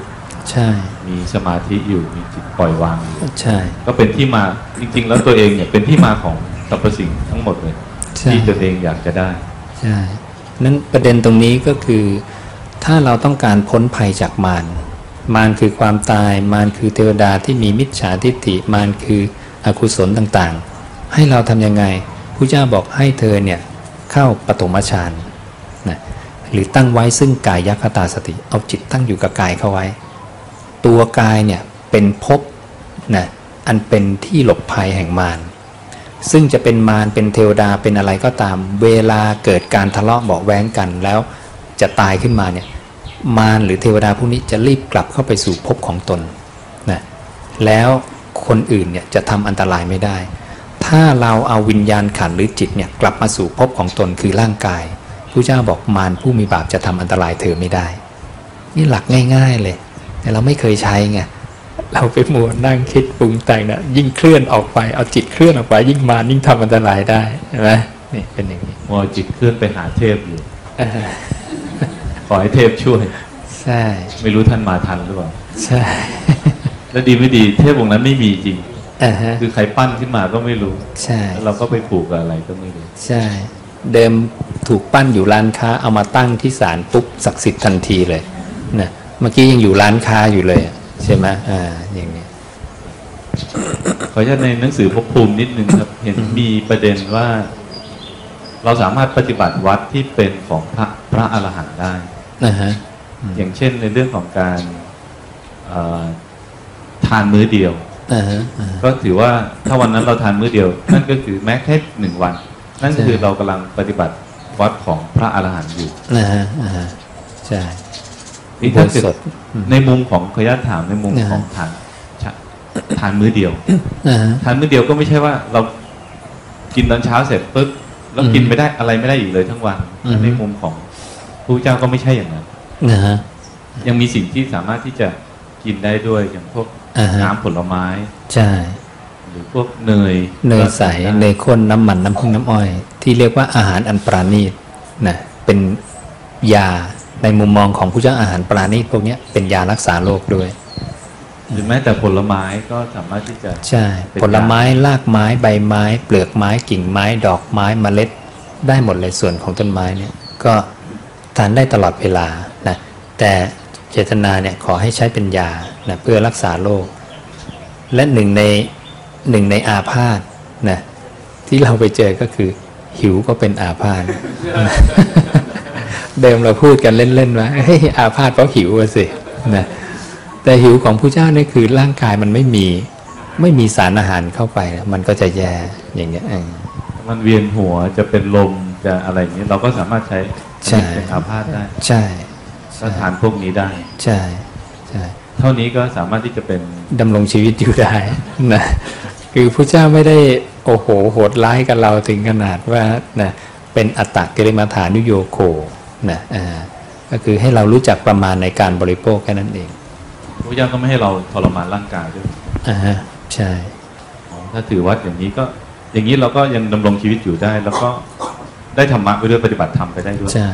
ใช่ มีสมาธิอยู่มีจิตปล่อยวางอยู่ใช่ ก็เป็นที่มาจริง ๆ แล้วตัวเองเนี่ยเป็นที่มาของสรรพสิ่งทั้งหมดเลยใช่ที่ตัวเองอยากจะได้ใช่ นั้นประเด็นตรงนี้ก็คือ ถ้าเราต้องการพ้นภัยจากมารมารคือความตาย มารคือเทวดาที่มีมิจฉาทิฏฐิมารคืออกุศลต่างๆ ให้เราทำยังไงผู้เจ้าบอกให้เธอเนี่ยเข้าปฐมฌานนะหรือตั้งไว้ซึ่งกายยัคตาสติ เอาจิตตั้งอยู่กับกายเข้าไว้ ตัวกายเนี่ยเป็นภพนะอันเป็นที่หลบภัยแห่งมาร ซึ่งจะเป็นมารเป็นเทวดาเป็นอะไรก็ตาม เวลาเกิดการทะเลาะเบาแว้งกันแล้วจะตายขึ้นมาเนี่ยมารหรือเทวดาพวกนี้จะรีบกลับเข้าไปสู่ภพของตนนะแล้วคนอื่นเนี่ยจะทำอันตรายไม่ได้ ถ้าเราเอาวิญญาณขันหรือจิตเนี่ยกลับมาสู่ภพของตนคือร่างกายผู้เจ้าบอกมารผู้มีบาปจะทำอันตรายเธอไม่ได้ นี่หลักง่าย ๆเลยแต่เราไม่เคยใช้ไง เราไปมัวนั่งคิดปรุงแต่งนะยิ่งเคลื่อนออกไปเอาจิตเคลื่อนออกไป ยิ่งมารยิ่งทำอันตรายได้เห็นไหมนี่เป็นอย่างนี้มัวจิตเคลื่อนไปหาเทพอยู่เออขอให้เทพช่วย ใช่ ไม่รู้ท่านมาทันหรือเปล่าใช่ แล้วดีไม่ดีเทพองค์นั้นไม่มีจริงอ่าฮะคือใครปั้นขึ้นมาก็ไม่รู้ ใช่แล้วเราก็ไปผูกกับอะไรก็ไม่รู้ ใช่ เดิมถูกปั้นอยู่ร้านค้าเอามาตั้งที่ศาลปุ๊บศักดิ์สิทธิ์ทันทีเลยนะเมื่อกี้ยังอยู่ร้านค้าอยู่เลยอะ ใช่ไหมอ่าอย่างนี้ขออนุญาตในหนังสือภพภูมินิดนึงครับ เห็นมีประเด็นว่า เราสามารถปฏิบัติวัดที่เป็นของพระพระอรหันต์ได้นะฮะอย่างเช่นในเรื่องของการเอ่อทานมื้อเดียวอ่าฮะอ่าก็ถือว่าถ้าวันนั้นเราทานมื้อเดียว นั่นก็คือแม้แค่หนึ่งวัน นั่นใช่คือเรากำลังปฏิบัติวัดของพระอรหันต์อยู่นะฮะอ่าฮะใช่ นี่ถ้าเกิอุโบสดถอืมในมุมของขออนุญาตถามในมุมนะฮะของทานชะทานมื้อเดียวอ่าฮะทานมื้อเดียวก็ไม่ใช่ว่าเรากินตอนเช้าเสร็จปุ๊บแล้วอืมกินไม่ได้อะไรไม่ได้อีกเลยทั้งวันอืมในมุมของพระเจ้าก็ไม่ใช่อย่างนั้นนะฮะยังมีสิ่งที่สามารถที่จะกินได้ด้วยอย่างพวกอ่าฮะน้ำผลไม้ ใช่นหรือพวกเนยเนยใสก็ทำได้เนยข้นน้ำมันน้ำผึ้งน้ำอ้อย ที่เรียกว่าอาหารอันปราณีตนะเป็นยา ในมุมมองของผู้เจ้าอาหารปราณีตพวกเนี้ยเป็นยารักษาโรคด้วย หรือแม้แต่ผลไม้ก็สามารถที่จะใช่เป็นผลไม้รากไม้ใบไม้ เปลือกไม้กิ่งไม้ ดอกไม้เมล็ด ได้หมดเลยส่วนของต้นไม้เนี่ยก็ทานได้ตลอดเวลานะแต่เจตนาเนี่ยขอให้ใช้เป็นยานะเพื่อรักษาโรคและหนึ่งในหนึ่งในอาพาธนะที่เราไปเจอก็คือหิวก็เป็นอาพาธนะ เดิมเราพูดกันเล่นๆว่าเฮ้ยอาพาธเพราะหิวอะสินะแต่หิวของผู้เจ้าเนี่ยคือร่างกายมันไม่มีไม่มีสารอาหารเข้าไปนะมันก็จะแย่อย่างเงี้ยเออมันเวียนหัวจะเป็นลมจะอะไรอย่างนี้เราก็สามารถใช้ใช่เป็นอาพาธได้ใช่ก็ทานพวกนี้ได้ ใช่ใช่เท่านี้ก็สามารถที่จะเป็นดำรงชีวิตอยู่ได้นะคือพระเจ้าไม่ได้โอ้โหโหดร้ายกับเราถึงขนาดว่านะเป็นอัตตกิริมาฐานุโยโค นะอ่าก็คือให้เรารู้จักประมาณในการบริโภคแค่นั้นเองพระเจ้าก็ไม่ให้เราทรมานร่างกายด้วยอ่าฮะใช่อ๋อถ้าถือวัดอย่างนี้ก็อย่างนี้เราก็ยังดำรงชีวิตอยู่ได้ แล้วก็ได้ธรรมะไปด้วยปฏิบัติธรรมไปได้ด้วยใช่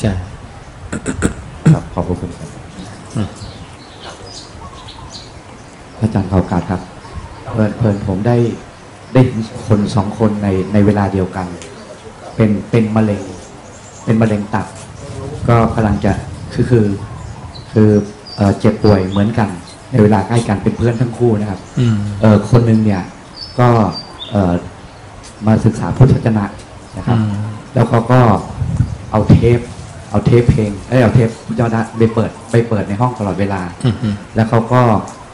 ใช่ครับขอบพระคุณครับพระอาจารย์ขอโอกาสครับเพลินเพลินผมได้ได้เห็นคนสองคนในในเวลาเดียวกัน เป็นเป็นมะเร็ง เป็นมะเร็งตับ ก็กำลังจะคือคือคือเอ่อเจ็บป่วยเหมือนกัน ในเวลาใกล้กันเป็นเพื่อนทั้งคู่นะครับอืมเออคนหนึ่งเนี่ยก็เออมาศึกษาพุทธวจนะนะครับอืมแล้วเขาก็เอาเทป เอาเทปเพลงเอ้ยเอาเทปพุทธวจนะไปเปิดไปเปิดในห้องตลอดเวลาอืมอืมแล้วเขาก็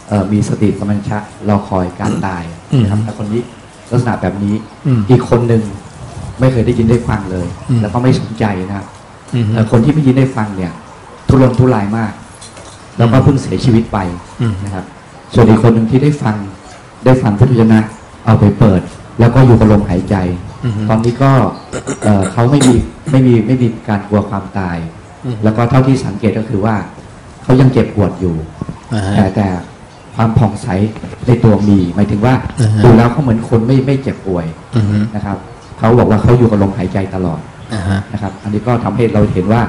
เอ่อมีสติสมัญชะรอคอยการตายนะครับอืมแล้วคนนี้ลักษณะแบบนี้อืมอีกคนหนึ่งไม่เคยได้ยินได้ฟังเลยอืมแล้วก็ไม่สนใจนะครับอืมเอ่อ คนที่ไม่ยินได้ฟังเนี่ย ทุรนทุรายมาก แล้วก็เพิ่งเสียชีวิตไปอืมนะครับ ส่วนอีกคนหนึ่งที่ได้ฟังได้ฟังพุทธวจนะเอาไปเปิด แล้วก็อยู่กับลมหายใจอืมตอนนี้ก็เอ่อเขาไม่มีไม่มีไม่มีการกลัวความตายอืมแล้วก็เท่าที่สังเกตก็คือว่าเขายังเจ็บปวดอยู่อ่าฮะแต่แต่ความผ่องใสในตัวมีหมายถึงว่าอ่าฮะดูแล้วเขาเหมือนคนไม่ไม่เจ็บป่วยอืมนะครับเขาบอกว่าเขาอยู่กับลมหายใจตลอดอ่าฮะ นะครับ อันนี้ก็ทำให้เราเห็นว่า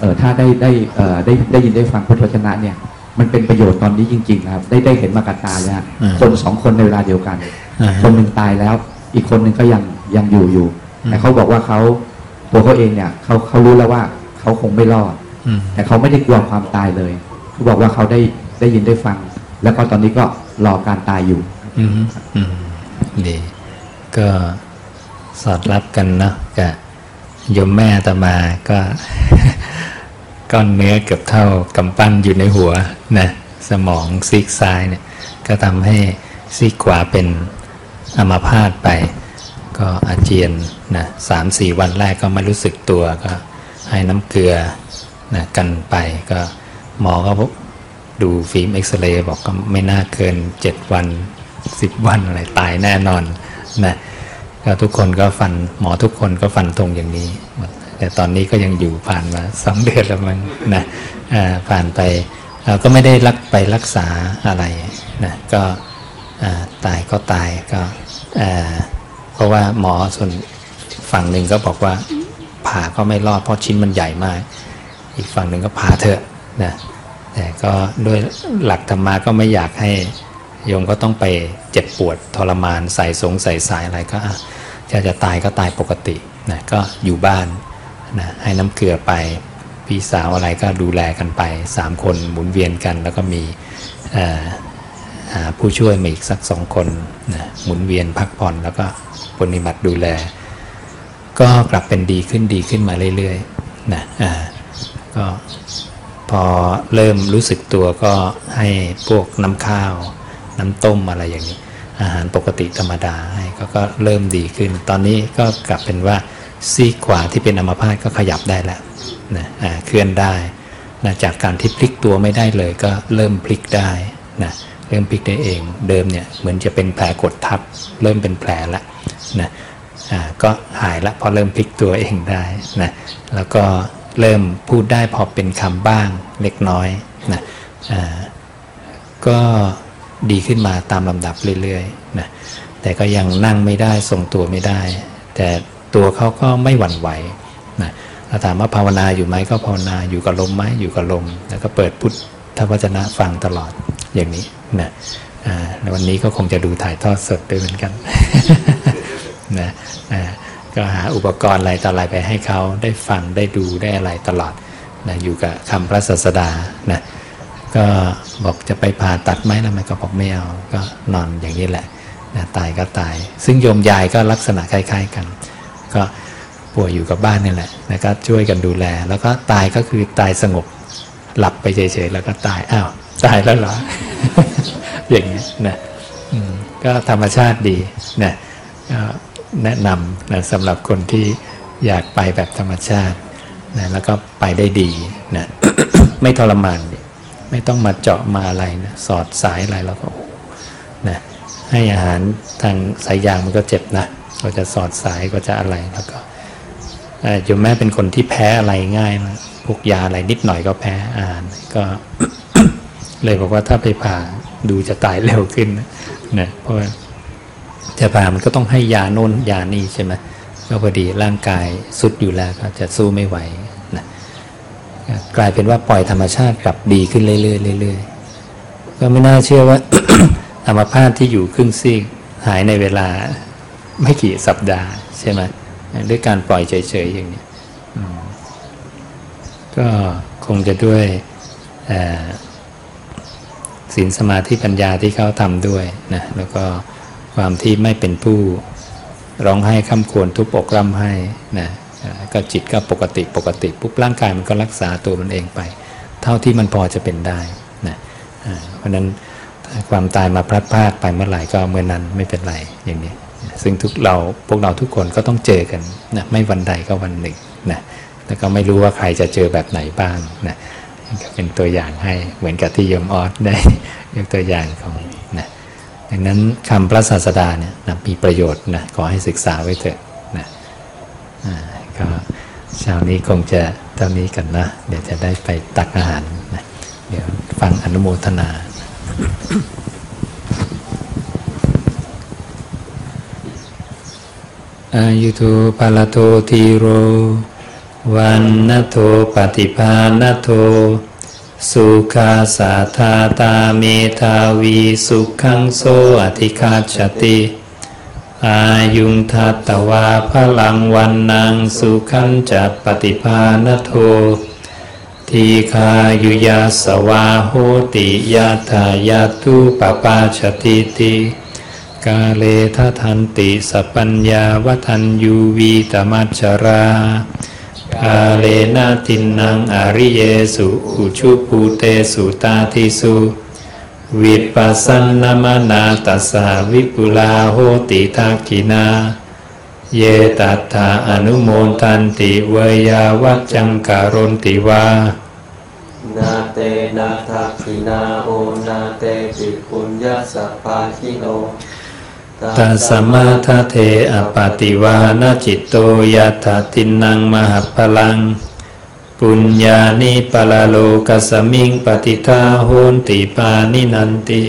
เออถ้าได้ได้เออได้ได้ยินได้ฟังพุทธวจนะเนี่ย มันเป็นประโยชน์ตอนนี้จริงๆนะครับ ได้ได้เห็นมากับตาเลยฮะอืมคนสองคนในเวลาเดียวกันอ่าฮะคนหนึ่งตายแล้ว อีกคนหนึ่งก็ยังยังอยู่อยู่อืมแต่เขาบอกว่าเขาตัวเขาเองเนี่ยเขาเขารู้แล้วว่าเขาคงไม่รอดอืมแต่เขาไม่ได้กลัวความตายเลยเขาบอกว่าเขาได้ได้ยินได้ฟัง แล้วก็ตอนนี้ก็รอการตายอยู่อืมอืมดีก็สอดรับกันเนาะกับโยมแม่ตมาก็ ก้อนเนื้อเกือบเท่ากำปั้นอยู่ในหัวนะสมองซีกซ้ายเนี่ยก็ทำให้ซีกขวาเป็นอัมาพาตไป ก็อาเจียนนะสามสี่วันแรกก็ไม่รู้สึกตัวก็ให้น้ำเกลือนะกันไปก็หมอก็ดูฟิล์มเอ็กซเรย์บอกก็ไม่น่าเกินเจ็ดวันสิบวันอะไรตายแน่นอนนะ ก็ทุกคนก็ฟันหมอทุกคนก็ฟันตรงอย่างนี้ แต่ตอนนี้ก็ยังอยู่ผ่านมาสองเดือนแล้วมั้งนะผ่านไปเราก็ไม่ได้รักไปรักษาอะไรนะก็ตายก็ตายก็เพราะว่าหมอส่วนฝั่งหนึ่งก็บอกว่าผ่าก็ไม่รอดเพราะชิ้นมันใหญ่มาก อีกฝั่งหนึ่งก็ผ่าเถอะนะแต่ก็ด้วยหลักธรรมะก็ไม่อยากให้โยมก็ต้องไป เจ็บปวดทรมานใส่สงใส่สายอะไรก็จะจะตายก็ตายปกตินะก็อยู่บ้านนะให้น้ำเกลือไปพี่สาวอะไรก็ดูแลกันไปสามคนหมุนเวียนกัน แล้วก็มีผู้ช่วยมาอีกสักสองคนนะหมุนเวียนพักผ่อนแล้วก็ปฏิบัติดูแล ก็กลับเป็นดีขึ้นดีขึ้นมาเรื่อยๆนะอ่าก็พอเริ่มรู้สึกตัวก็ให้พวกน้ำข้าว น้ำต้มอะไรอย่างนี้ อาหารปกติธรรมดาให้ก็ก็เริ่มดีขึ้น ตอนนี้ก็กลับเป็นว่าซีขวาที่เป็นอัมพาตก็ขยับได้แล้วนะเคลื่อนได้นะจากการที่พลิกตัวไม่ได้เลยก็เริ่มพลิกได้นะเริ่มพลิกได้เองเดิมเนี่ยเหมือนจะเป็นแผลกดทับ เริ่มเป็นแผลแล้วนะอ่าก็หายละพอเริ่มพลิกตัวเองได้นะแล้วก็เริ่มพูดได้พอเป็นคำบ้างเล็กน้อยนะอ่าก็ ดีขึ้นมาตามลำดับเรื่อยๆนะแต่ก็ยังนั่งไม่ได้ทรงตัวไม่ได้ แต่ตัวเขาก็ไม่หวั่นไหวนะถ้าถามว่าภาวนาอยู่ไหมก็ภาวนาอยู่กับลมไหมอยู่กับลม แล้วก็เปิดพุทธวจนะฟังตลอดอย่างนี้นะอ่าแล้ววันนี้ก็คงจะดูถ่ายทอดสดด้วยเหมือนกันนะอ่าก็หาอุปกรณ์อะไรต่ออะไรไปให้เขาได้ฟังได้ดูได้อะไรตลอดนะอยู่กับคำพระศาสดานะ ก็บอกจะไปผ่าตัดไหมแล้วมันก็บอกไม่เอา ก็นอนอย่างนี้แหละนะตายก็ตาย ซึ่งโยมยายก็ลักษณะคล้าย ๆกัน ก็ป่วยอยู่กับบ้านนี่แหละนะก็ช่วยกันดูแล แล้วก็ตายก็คือตายสงบ หลับไปเฉยๆแล้วก็ตาย อ้าว ตายแล้วเหรอ อย่างนี้นะก็ธรรมชาติดีนะก็แนะนำนะสำหรับคนที่อยากไปแบบธรรมชาตินะแล้วก็ไปได้ดีนะไม่ทรมานดิ ไม่ต้องมาเจาะมาอะไรนะสอดสายอะไรแล้วก็โอ้นะให้อาหารทางสายยางมันก็เจ็บนะก็จะสอดสายก็จะอะไรแล้วก็เอ่อโยมแม่เป็นคนที่แพ้อะไรง่ายนะพวกยาอะไรนิดหน่อยก็แพ้อาหารก็เลยบอกว่าถ้าไปผ่าดูจะตายเร็วขึ้นนะเพราะว่าจะผ่ามันก็ต้องให้ยาโน่นยานี่ใช่ไหมก็พอดีร่างกายสุดอยู่แล้วก็จะสู้ไม่ไหว กลายเป็นว่าปล่อยธรรมชาติกลับดีขึ้นเรื่อยๆเรื่อยๆก็ไม่น่าเชื่อว่าอัมพาตที่อยู่ครึ่งซีกหายในเวลาไม่กี่สัปดาห์ใช่ไหมด้วยการปล่อยเฉยๆอย่างนี้ก็คงจะด้วยศีลสมาธิปัญญาที่เขาทำด้วยนะแล้วก็ความที่ไม่เป็นผู้ร้องไห้คำควรทุบอกร่ำไห้นะ ก็จิตก็ปกติปกติปุ๊บร่างกายมันก็รักษาตัวมันเองไป เท่าที่มันพอจะเป็นได้นะอ่าเพราะนั้นความตายมาพลัดพรากไปเมื่อไหร่ก็เมื่อนั้นไม่เป็นไรอย่างนี้ ซึ่งทุกเราพวกเราทุกคนก็ต้องเจอกันนะไม่วันใดก็วันหนึ่งนะแล้วก็ไม่รู้ว่าใครจะเจอแบบไหนบ้างนะก็เป็นตัวอย่างให้เหมือนกับที่โยมออสได้ยกตัวอย่างของนะดังนั้นคำพระศาสดาเนี่ยนะมีประโยชน์นะขอให้ศึกษาไว้เถอะนะอ่า ก็เช้านี้คงจะเท่านี้กันนะ เดี๋ยวจะได้ไปตักอาหารนะเดี๋ยวฟังอนุโมทนาอายุโทปาลโททีโร วันนโทปฏิภาณโท สุขาสาธาตาเมทาวีสุขังโซอธิคาชติ อายุงทัตตวาพลังวันนางสุขันจัปฏิภาณโท ทีคายุยาสวาโหติยาทายาตุปปาชติติกาเลทะทันติสปัญญาวัทันยูวีตมัจจรากาเลนะตินนังอริเยสุอุชุปูเตสุตาทิสุ วิปัสสนมนาตัสสาวิปุลาโหติทักขินา เยตัตถาอนุโมทันติเวยาวัจจังการนติวานาเตนาทักขินาโอนาเตปิปุญญาสัพพาคิโนตัสมาทะเทอปาติวานจิตโตยัตถตินังมหพลัง ปุญญานิปลาโลกัสมิงปฏิทาโหนติปานินันติ